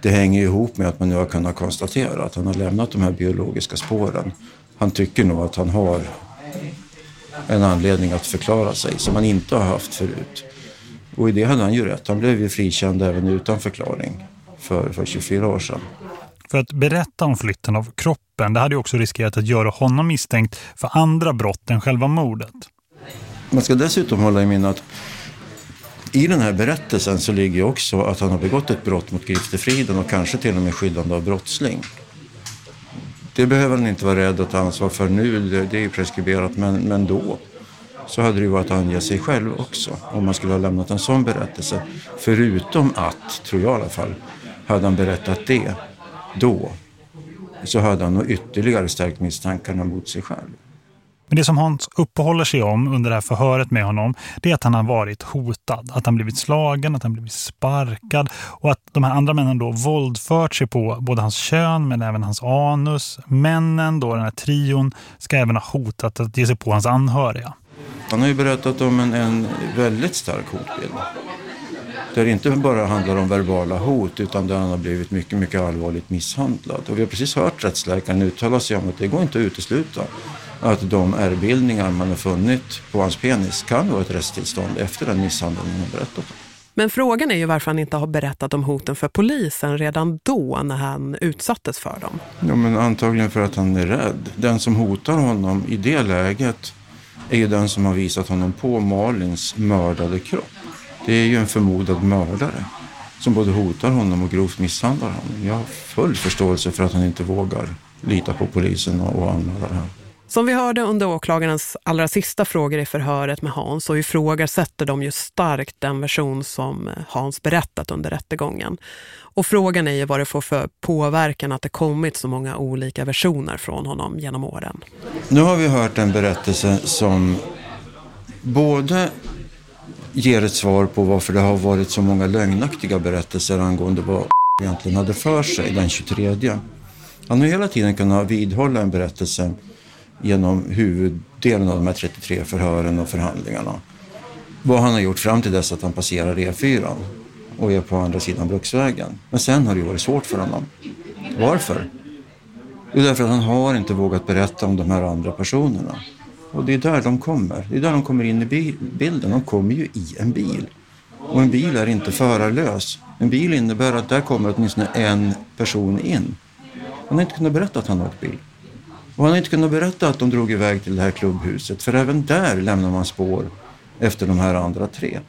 det hänger ihop med att man nu har kunnat konstatera att han har lämnat de här biologiska spåren. Han tycker nog att han har en anledning att förklara sig som han inte har haft förut. Och i det hade han ju rätt. Han blev ju frikänd även utan förklaring för, för 24 år sedan. För att berätta om flytten av kroppen, det hade ju också riskerat att göra honom misstänkt för andra brott än själva mordet. Man ska dessutom hålla i minnet att i den här berättelsen så ligger också att han har begått ett brott mot griftefriden och kanske till och med skyddande av brottsling. Det behöver han inte vara rädd att ta ansvar för nu, det, är ju preskriberat, men, men då så hade det ju varit att ange sig själv också om man skulle ha lämnat en sån berättelse. Förutom att, tror jag i alla fall, hade han berättat det då så hade han nog ytterligare stärkt misstankarna mot sig själv. Men det som Hans uppehåller sig om under det här förhöret med honom det är att han har varit hotad. Att han blivit slagen, att han blivit sparkad och att de här andra männen då våldfört sig på både hans kön men även hans anus. Männen då, den här trion, ska även ha hotat att ge sig på hans anhöriga. Han har ju berättat om en, en väldigt stark hotbild. Där det inte bara handlar om verbala hot utan där han har blivit mycket, mycket allvarligt misshandlad. Och vi har precis hört rättsläkaren uttala sig om att det går inte att utesluta att de ärrbildningar man har funnit på hans penis kan vara ett resttillstånd efter den misshandeln han berättat om. Men frågan är ju varför han inte har berättat om hoten för polisen redan då när han utsattes för dem. Ja, men antagligen för att han är rädd. Den som hotar honom i det läget är ju den som har visat honom på Malins mördade kropp. Det är ju en förmodad mördare som både hotar honom och grovt misshandlar honom. Jag har full förståelse för att han inte vågar lita på polisen och anmäla det här. Som vi hörde under åklagarens allra sista frågor i förhöret med Hans så ifrågasätter de ju starkt den version som eh, Hans berättat under rättegången. Och frågan är ju vad det får för påverkan att det kommit så många olika versioner från honom genom åren. Nu har vi hört en berättelse som både ger ett svar på varför det har varit så många lögnaktiga berättelser angående vad egentligen hade för sig den 23. Han har hela tiden kunnat vidhålla en berättelse genom huvuddelen av de här 33 förhören och förhandlingarna. Vad han har gjort fram till dess att han passerar E4 och är på andra sidan Bruksvägen. Men sen har det varit svårt för honom. Varför? Jo, därför att han har inte vågat berätta om de här andra personerna. Och det är där de kommer. Det är där de kommer in i bilden. De kommer ju i en bil. Och en bil är inte förarlös. En bil innebär att där kommer åtminstone en person in. Han har inte kunnat berätta att han har åkt bil. Och han har inte kunnat berätta att de drog iväg till det här klubbhuset. För även där lämnar man spår efter de här andra tre.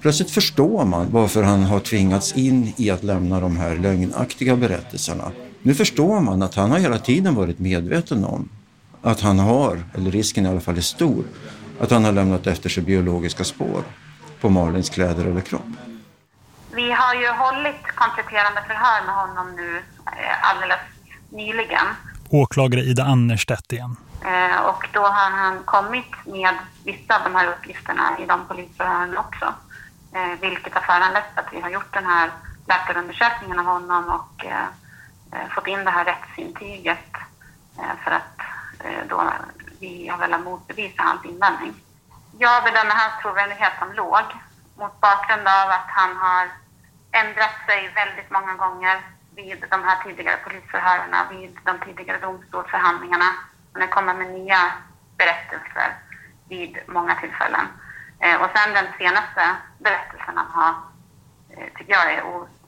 Plötsligt förstår man varför han har tvingats in i att lämna de här lögnaktiga berättelserna. Nu förstår man att han har hela tiden varit medveten om att han har, eller risken i alla fall är stor, att han har lämnat efter sig biologiska spår på Malins kläder eller kropp. Vi har ju hållit kompletterande förhör med honom nu eh, alldeles nyligen åklagare Ida Annerstedt igen. Eh, och då har han kommit med vissa av de här uppgifterna i de polisförhören också. Eh, vilket har föranlett att vi har gjort den här läkarundersökningen av honom och eh, eh fått in det här rättsintyget eh, för att eh, då vi har velat motbevisa hans invändning. Jag bedömer hans trovärdighet som låg mot bakgrund av att han har ändrat sig väldigt många gånger vid de här tidigare polisförhören, vid de tidigare domstolsförhandlingarna. Och har kommit med nya berättelser vid många tillfällen. Eh, och sen den senaste berättelsen han har, eh, tycker jag är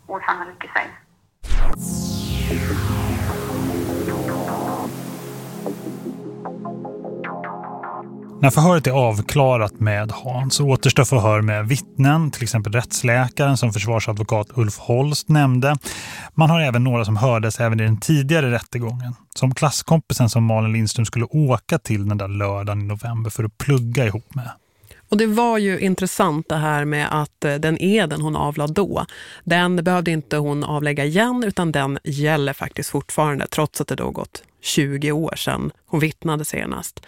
osannolik i sig. När förhöret är avklarat med Hans återstår förhör med vittnen, till exempel rättsläkaren som försvarsadvokat Ulf Holst nämnde. Man har även några som hördes även i den tidigare rättegången. Som klasskompisen som Malin Lindström skulle åka till den där lördagen i november för att plugga ihop med. Och det var ju intressant det här med att eh, den eden hon avlade då, den behövde inte hon avlägga igen utan den gäller faktiskt fortfarande trots att det då gått 20 år sedan hon vittnade senast.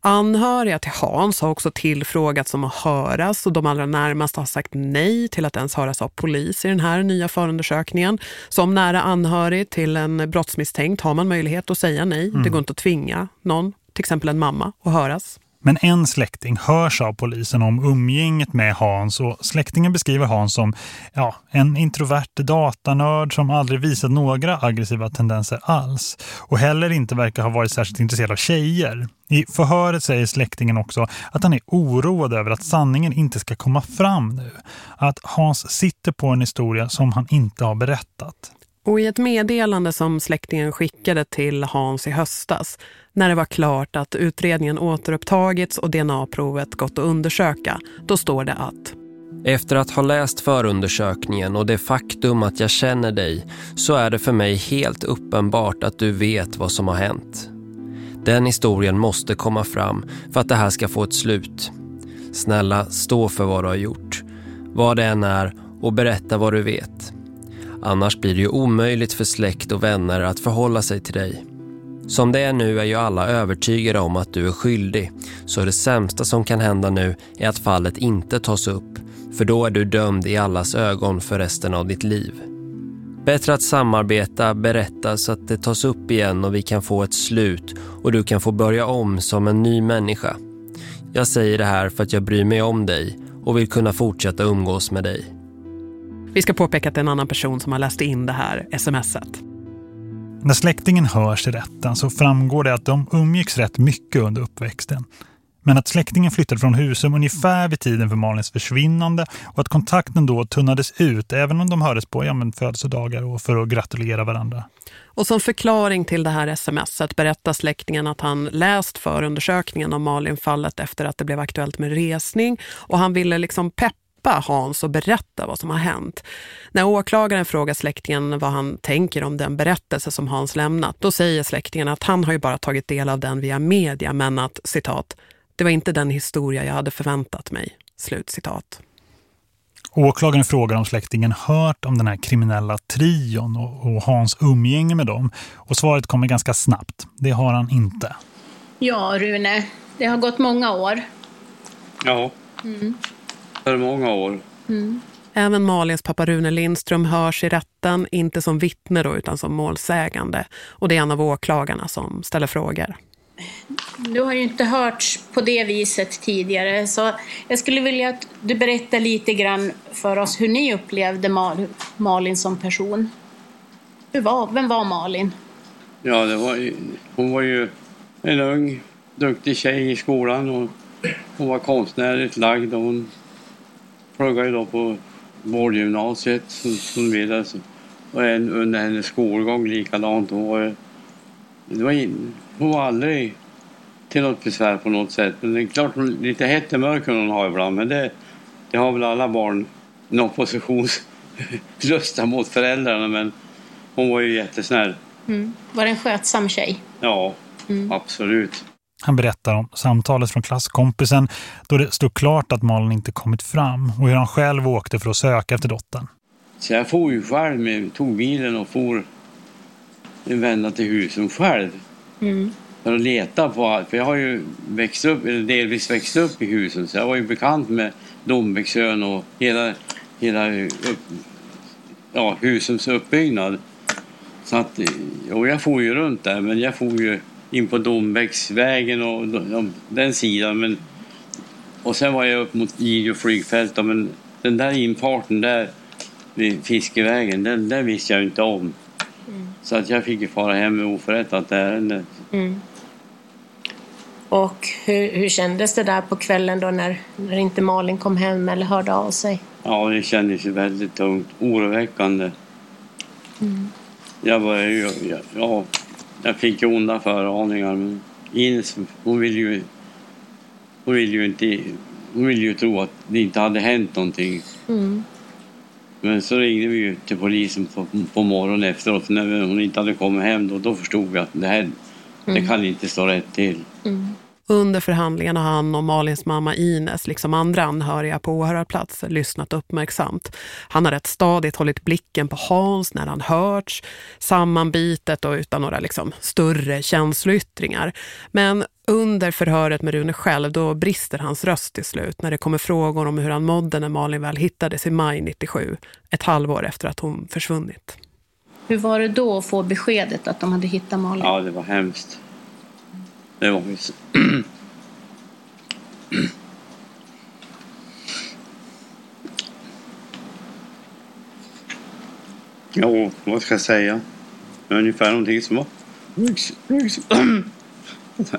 Anhöriga till Hans har också tillfrågats om att höras och de allra närmaste har sagt nej till att ens höras av polis i den här nya förundersökningen. Som nära anhörig till en brottsmisstänkt har man möjlighet att säga nej. Mm. Det går inte att tvinga någon, till exempel en mamma, att höras. Men en släkting hörs av polisen om umgänget med Hans och släktingen beskriver Hans som ja, en introvert datanörd som aldrig visat några aggressiva tendenser alls och heller inte verkar ha varit särskilt intresserad av tjejer. I förhöret säger släktingen också att han är oroad över att sanningen inte ska komma fram nu. Att Hans sitter på en historia som han inte har berättat. Och i ett meddelande som släktingen skickade till Hans i höstas när det var klart att utredningen återupptagits och DNA-provet gått att undersöka, då står det att efter att ha läst förundersökningen och det faktum att jag känner dig så är det för mig helt uppenbart att du vet vad som har hänt. Den historien måste komma fram för att det här ska få ett slut. Snälla, stå för vad du har gjort. Vad det än är och berätta vad du vet. Annars blir det ju omöjligt för släkt och vänner att förhålla sig till dig. Som det är nu är ju alla övertygade om att du är skyldig. Så det sämsta som kan hända nu är att fallet inte tas upp. För då är du dömd i allas ögon för resten av ditt liv. Bättre att samarbeta, berätta så att det tas upp igen och vi kan få ett slut och du kan få börja om som en ny människa. Jag säger det här för att jag bryr mig om dig och vill kunna fortsätta umgås med dig. Vi ska påpeka att det är en annan person som har läst in det här smset. När släktingen hörs i rätten så framgår det att de umgicks rätt mycket under uppväxten. Men att släktingen flyttade från Husum ungefär vid tiden för Malins försvinnande och att kontakten då tunnades ut även om de hördes på ja, men födelsedagar och för att gratulera varandra. Och som förklaring till det här smset berättar släktingen att han läst förundersökningen om Malin-fallet efter att det blev aktuellt med resning och han ville liksom peppa hjälpa Hans att berätta vad som har hänt. När åklagaren frågar släktingen vad han tänker om den berättelse som Hans lämnat, då säger släktingen att han har ju bara tagit del av den via media, men att, citat, det var inte den historia jag hade förväntat mig. Slut citat. Åklagaren frågar om släktingen hört om den här kriminella trion och, och Hans umgänge med dem. Och svaret kommer ganska snabbt. Det har han inte. Ja, Rune. Det har gått många år. Ja. Mm för många år. Mm. Även Malins pappa Rune Lindström hörs i rätten, inte som vittne då, utan som målsägande. Och det är en av åklagarna som ställer frågor. Du har ju inte hört på det viset tidigare, så jag skulle vilja att du berättar lite grann för oss hur ni upplevde Mal Malin som person. Hur var, vem var Malin? Ja, det var, hon var ju en ung, duktig tjej i skolan och hon var konstnärligt lagd och hon pluggade då på vårdgymnasiet som, som ville. Och en, under hennes skolgång likadant. Hon var, det var in, hon var aldrig till något besvär på något sätt. Men det är klart, lite hett i mörker hon har ibland. Men det, det har väl alla barn. En oppositionslusta mot föräldrarna. Men hon var ju jättesnäll. Mm. Var det en skötsam tjej? Ja, mm. absolut. Han berättar om samtalet från klasskompisen då det stod klart att Malin inte kommit fram och hur han själv åkte för att söka efter dottern. Så jag for ju själv med, tog bilen och for en vända till huset själv. Mm. För att leta på allt. För jag har ju växt upp, eller delvis växt upp i husen. Så jag var ju bekant med Dombäcksön och hela, hela upp, ja, husens uppbyggnad. Så att, och jag for ju runt där, men jag for ju in på Dombäcksvägen och den sidan. Men, och sen var jag upp mot Gideå flygfält. Men den där infarten där vid Fiskevägen, den, den visste jag inte om. Mm. Så att jag fick ju fara hem med oförrättat ärende. Mm. Och hur, hur kändes det där på kvällen då när, när inte Malin kom hem eller hörde av sig? Ja, det kändes ju väldigt tungt. Oroväckande. Mm. Jag var ju, ja, jag fick onda föraningar. Men Ines, hon ville ju, hon ville ju inte, hon ville ju tro att det inte hade hänt någonting. Mm. Men så ringde vi ju till polisen på, på morgonen efteråt. När hon inte hade kommit hem då, då förstod vi att det här, mm. det kan inte stå rätt till. Mm. Under förhandlingarna har han och Malins mamma Ines, liksom andra anhöriga på åhörarplats, lyssnat uppmärksamt. Han har rätt stadigt hållit blicken på Hans när han hörts, sammanbitet och utan några liksom större känsloyttringar. Men Under förhöret med Rune själv då brister hans röst till slut när det kommer frågor om hur han mådde när Malin väl hittades i maj 97, ett halvår efter att hon försvunnit. Hur var det då att få beskedet att de hade hittat Malin? Ja, det var hemskt. Det var ju... Jo, vad ska jag säga? Ungefär någonting som var...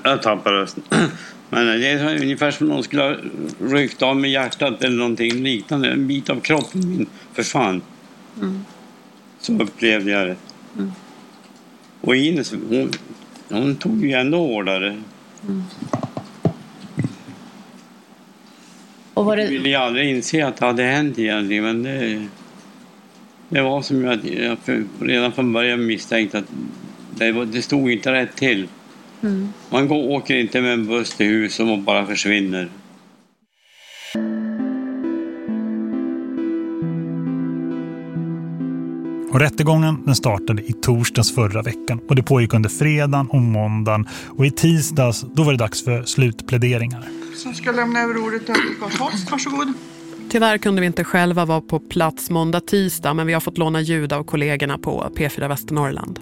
Jag tappar rösten. Men det är ungefär som någon skulle ha ryckt av med hjärtat eller någonting liknande. En bit av kroppen min försvann. Mm. Så upplevde jag det. Mm. Och Ines, hon, hon tog ju ändå hårdare. Mm. Och var det... Jag ville ju aldrig inse att det hade hänt egentligen. Men det, det var som att jag redan från början misstänkte att det, var, det stod inte rätt till. Mm. Man går, åker inte med en buss till huset och bara försvinner. Och rättegången den startade i torsdags förra veckan och det pågick under fredagen och måndagen och i tisdags då var det dags för slutpläderingar. Som ska lämna över ordet till advokat Holst. Varsågod. Tyvärr kunde vi inte själva vara på plats måndag-tisdag men vi har fått låna ljud av kollegorna på P4 Västernorrland.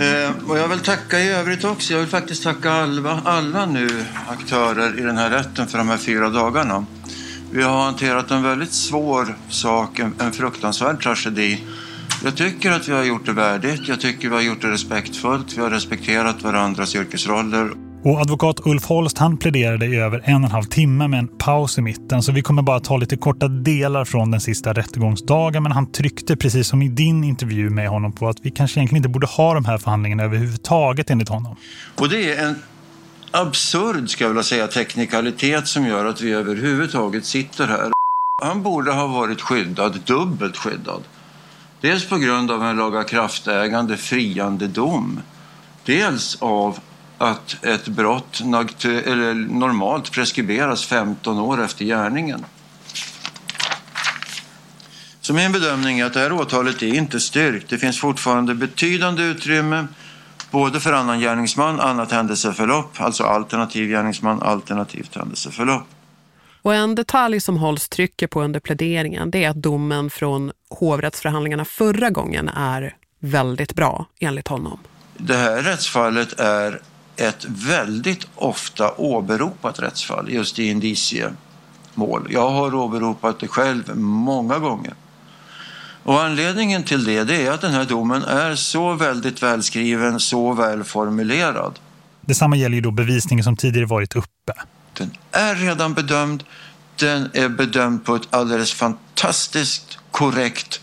Eh, och jag vill tacka i övrigt också. Jag vill faktiskt tacka alla, alla nu aktörer i den här rätten för de här fyra dagarna. Vi har hanterat en väldigt svår sak, en, en fruktansvärd tragedi. Jag tycker att vi har gjort det värdigt, jag tycker vi har gjort det respektfullt, vi har respekterat varandras yrkesroller. Och advokat Ulf Holst han pläderade i över en och en halv timme med en paus i mitten så vi kommer bara ta lite korta delar från den sista rättegångsdagen men han tryckte precis som i din intervju med honom på att vi kanske egentligen inte borde ha de här förhandlingarna överhuvudtaget enligt honom. Och det är en absurd, ska jag vilja säga, teknikalitet som gör att vi överhuvudtaget sitter här. Han borde ha varit skyddad, dubbelt skyddad. Dels på grund av en lagakraftägande friande dom. Dels av att ett brott eller normalt preskriberas 15 år efter gärningen. Så min bedömning är att det här åtalet är inte styrkt. Det finns fortfarande betydande utrymme både för annan gärningsman, annat händelseförlopp, alltså alternativ gärningsman, alternativt händelseförlopp. Och en detalj som hålls trycker på under pläderingen det är att domen från hovrättsförhandlingarna förra gången är väldigt bra enligt honom. Det här rättsfallet är ett väldigt ofta åberopat rättsfall just i indiciemål. Jag har åberopat det själv många gånger. Och anledningen till det, det är att den här domen är så väldigt välskriven, så välformulerad. Detsamma gäller ju då bevisningen som tidigare varit uppe. Den är redan bedömd. Den är bedömd på ett alldeles fantastiskt korrekt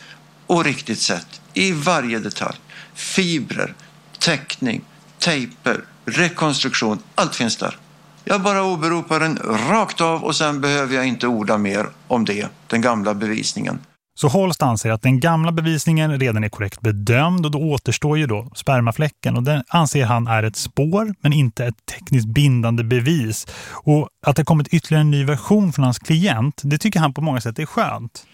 och riktigt sätt i varje detalj. Fibrer, teckning, tejper, rekonstruktion, allt finns där. Jag bara åberopar den rakt av och sen behöver jag inte orda mer om det, den gamla bevisningen. Så Holst anser att den gamla bevisningen redan är korrekt bedömd och då återstår ju då spermafläcken och den anser han är ett spår men inte ett tekniskt bindande bevis. Och att det kommit ytterligare en ny version från hans klient, det tycker han på många sätt är skönt.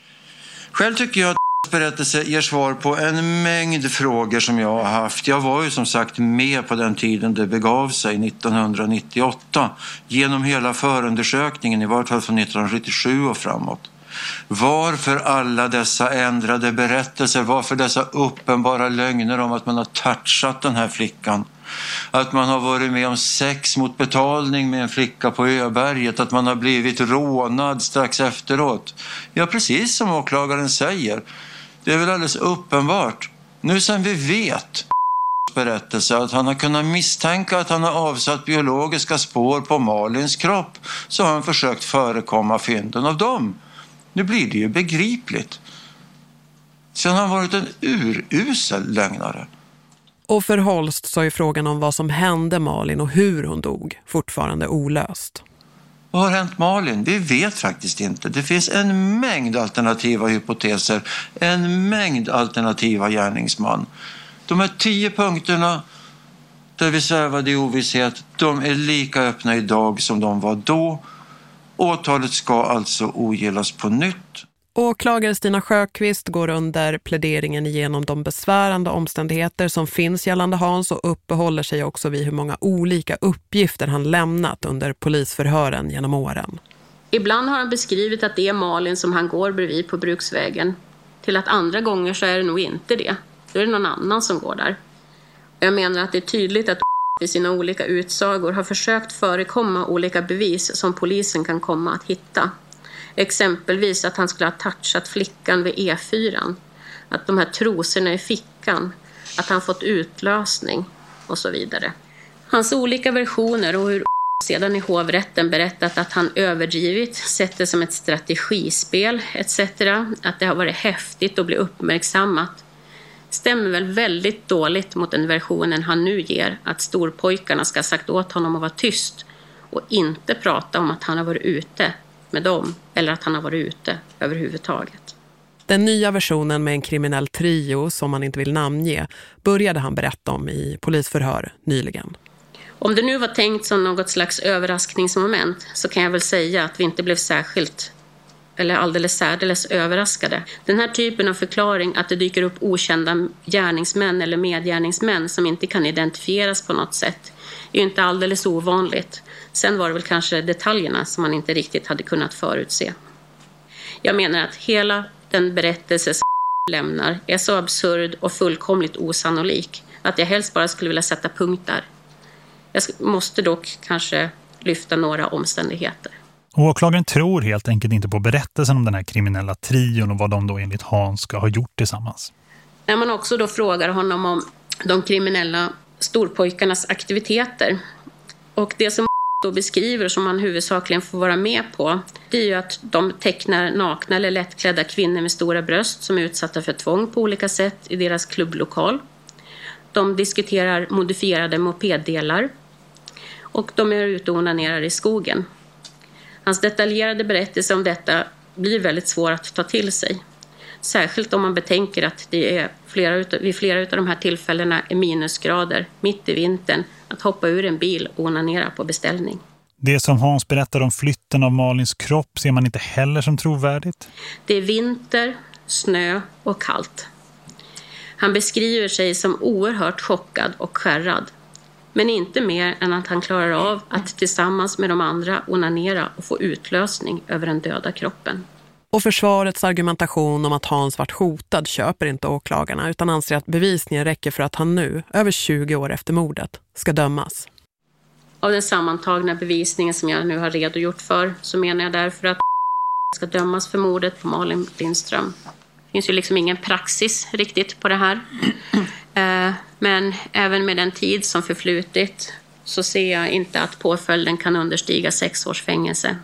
Själv tycker jag att berättelse ger svar på en mängd frågor som jag har haft. Jag var ju som sagt med på den tiden det begav sig 1998 genom hela förundersökningen, i vart fall från 1977 och framåt. Varför alla dessa ändrade berättelser? Varför dessa uppenbara lögner om att man har touchat den här flickan? Att man har varit med om sex mot betalning med en flicka på Öberget. Att man har blivit rånad strax efteråt. Ja, precis som åklagaren säger. Det är väl alldeles uppenbart. Nu sen vi vet berättelse att han har kunnat misstänka att han har avsatt biologiska spår på Malins kropp så har han försökt förekomma fynden av dem. Nu blir det ju begripligt. Sen har han varit en urusel lögnare. Och för Holst så är frågan om vad som hände Malin och hur hon dog fortfarande olöst. Vad har hänt Malin? Vi vet faktiskt inte. Det finns en mängd alternativa hypoteser, en mängd alternativa gärningsman. De här tio punkterna där vi svävade i ovisshet, de är lika öppna idag som de var då. Åtalet ska alltså ogillas på nytt. Åklagare Stina Sjöqvist går under pläderingen igenom de besvärande omständigheter som finns gällande Hans och uppehåller sig också vid hur många olika uppgifter han lämnat under polisförhören genom åren. Ibland har han beskrivit att det är Malin som han går bredvid på bruksvägen. Till att andra gånger så är det nog inte det. Då är det någon annan som går där. Jag menar att det är tydligt att i sina olika utsagor har försökt förekomma olika bevis som polisen kan komma att hitta. Exempelvis att han skulle ha touchat flickan vid E4. Att de här trosorna i fickan. Att han fått utlösning och så vidare. Hans olika versioner och hur sedan i hovrätten berättat att han överdrivit, sett det som ett strategispel etc. Att det har varit häftigt att bli uppmärksammat stämmer väl väldigt dåligt mot den versionen han nu ger, att storpojkarna ska ha sagt åt honom att vara tyst och inte prata om att han har varit ute med dem eller att han har varit ute överhuvudtaget. Den nya versionen med en kriminell trio som man inte vill namnge började han berätta om i polisförhör nyligen. Om det nu var tänkt som något slags överraskningsmoment så kan jag väl säga att vi inte blev särskilt eller alldeles särdeles överraskade. Den här typen av förklaring att det dyker upp okända gärningsmän eller medgärningsmän som inte kan identifieras på något sätt är ju inte alldeles ovanligt. Sen var det väl kanske detaljerna som man inte riktigt hade kunnat förutse. Jag menar att hela den berättelse som lämnar är så absurd och fullkomligt osannolik att jag helst bara skulle vilja sätta punkt där. Jag måste dock kanske lyfta några omständigheter. Åklagaren tror helt enkelt inte på berättelsen om den här kriminella trion och vad de då enligt Hans ska ha gjort tillsammans. När man också då frågar honom om de kriminella storpojkarnas aktiviteter och det som då beskriver som man huvudsakligen får vara med på det är ju att de tecknar nakna eller lättklädda kvinnor med stora bröst som är utsatta för tvång på olika sätt i deras klubblokal. De diskuterar modifierade mopeddelar och de är ute och onanerar i skogen. Hans detaljerade berättelse om detta blir väldigt svår att ta till sig. Särskilt om man betänker att det är flera vid flera av de här tillfällena är minusgrader mitt i vintern att hoppa ur en bil och onanera på beställning. Det som Hans berättar om flytten av Malins kropp ser man inte heller som trovärdigt. Det är vinter, snö och kallt. Han beskriver sig som oerhört chockad och skärrad men inte mer än att han klarar av att tillsammans med de andra onanera och få utlösning över den döda kroppen. Och försvarets argumentation om att Hans varit hotad köper inte åklagarna utan anser att bevisningen räcker för att han nu, över 20 år efter mordet, ska dömas. Av den sammantagna bevisningen som jag nu har redogjort för så menar jag därför att ska dömas för mordet på Malin Lindström. Det finns ju liksom ingen praxis riktigt på det här. Eh, men även med den tid som förflutit så ser jag inte att påföljden kan understiga sex års fängelse.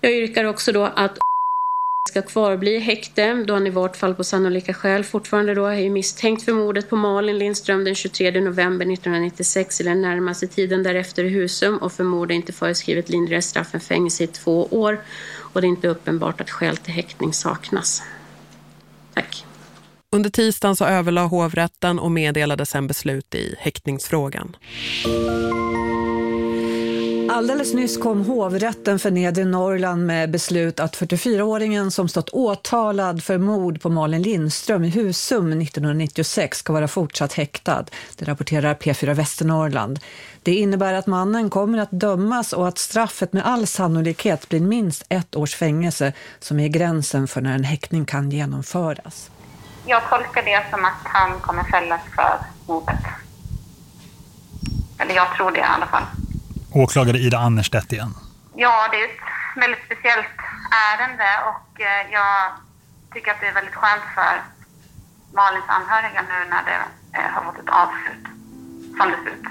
Jag yrkar också då att ska kvarbli i häkte då han i vart fall på sannolika skäl fortfarande då är misstänkt för mordet på Malin Lindström den 23 november 1996 eller den närmaste tiden därefter i Husum och för mord inte föreskrivet lindrigare straff än fängelse i två år och det är inte uppenbart att skäl till häktning saknas. Tack. Under tisdagen så överlade hovrätten och meddelade sen beslut i häktningsfrågan. Alldeles nyss kom hovrätten för Nedre Norrland med beslut att 44-åringen som stått åtalad för mord på Malin Lindström i Husum 1996 ska vara fortsatt häktad. Det rapporterar P4 Västernorrland. Det innebär att mannen kommer att dömas och att straffet med all sannolikhet blir minst ett års fängelse som är gränsen för när en häktning kan genomföras. Jag tolkar det som att han kommer fällas för mordet. Eller jag tror det i alla fall. Åklagare Ida Annerstedt igen. Ja, det är ett väldigt speciellt ärende och eh, jag tycker att det är väldigt skönt för Malins anhöriga nu när det eh, har fått ett avslut som det ser ut.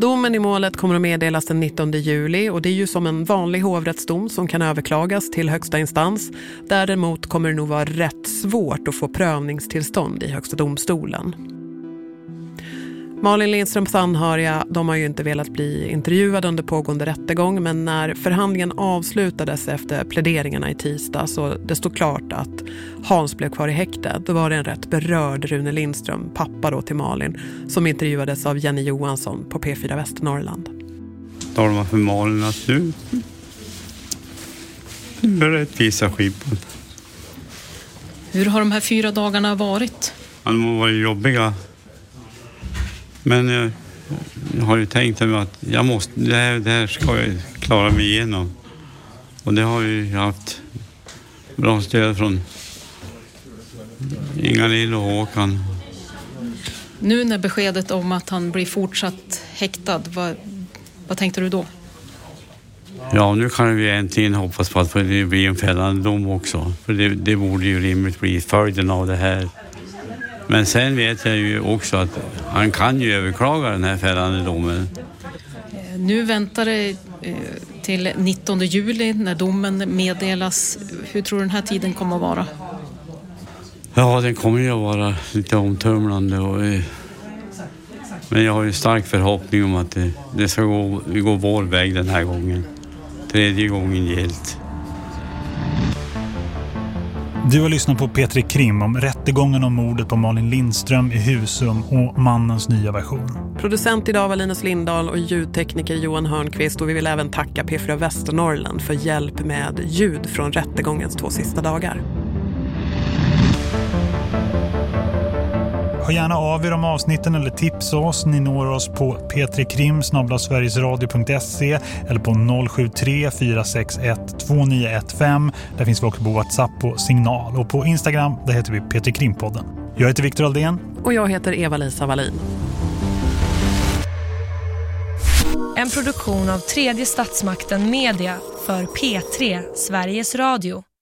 Domen i målet kommer att meddelas den 19 juli och det är ju som en vanlig hovrättsdom som kan överklagas till högsta instans. Däremot kommer det nog vara rätt svårt att få prövningstillstånd i högsta domstolen. Malin Lindströms anhöriga de har ju inte velat bli intervjuade under pågående rättegång men när förhandlingen avslutades efter pläderingarna i tisdag så det stod klart att Hans blev kvar i häktet. Då var det en rätt berörd Rune Lindström, pappa då till Malin, som intervjuades av Jenny Johansson på P4 Västernorrland. Talar man för Malin att nu, nu är rättvisa skipan. Hur har de här fyra dagarna varit? De har varit jobbiga. Men jag, jag har ju tänkt att jag måste, det, här, det här ska jag klara mig igenom. Och det har ju haft bra stöd från Inga-Lill och Håkan. Nu när beskedet om att han blir fortsatt häktad, vad, vad tänkte du då? Ja, nu kan vi äntligen hoppas på att det blir en fällande dom också. För det, det borde ju rimligt bli följden av det här. Men sen vet jag ju också att han kan ju överklaga den här fällande domen. Nu väntar det eh, till 19 juli när domen meddelas. Hur tror du den här tiden kommer att vara? Ja, den kommer ju att vara lite omtumlande. Och, eh, men jag har ju stark förhoppning om att det, det ska gå, gå vår väg den här gången. Tredje gången gillt. Du har lyssnat på Petri Krim om rättegången om mordet på Malin Lindström i Husum och mannens nya version. Producent idag var Linus Lindahl och ljudtekniker Johan Hörnqvist och vi vill även tacka P4 Västernorrland för hjälp med ljud från rättegångens två sista dagar. Hör gärna av er om avsnitten eller tipsa oss. Ni når oss på p3krim sverigesradio.se eller på 073 461 2915. Där finns vi också på WhatsApp på Signal och på Instagram där heter vi P3 Krimpodden. Jag heter Viktor Aldén. Och jag heter Eva-Lisa Wallin. En produktion av tredje statsmakten Media för P3 Sveriges Radio.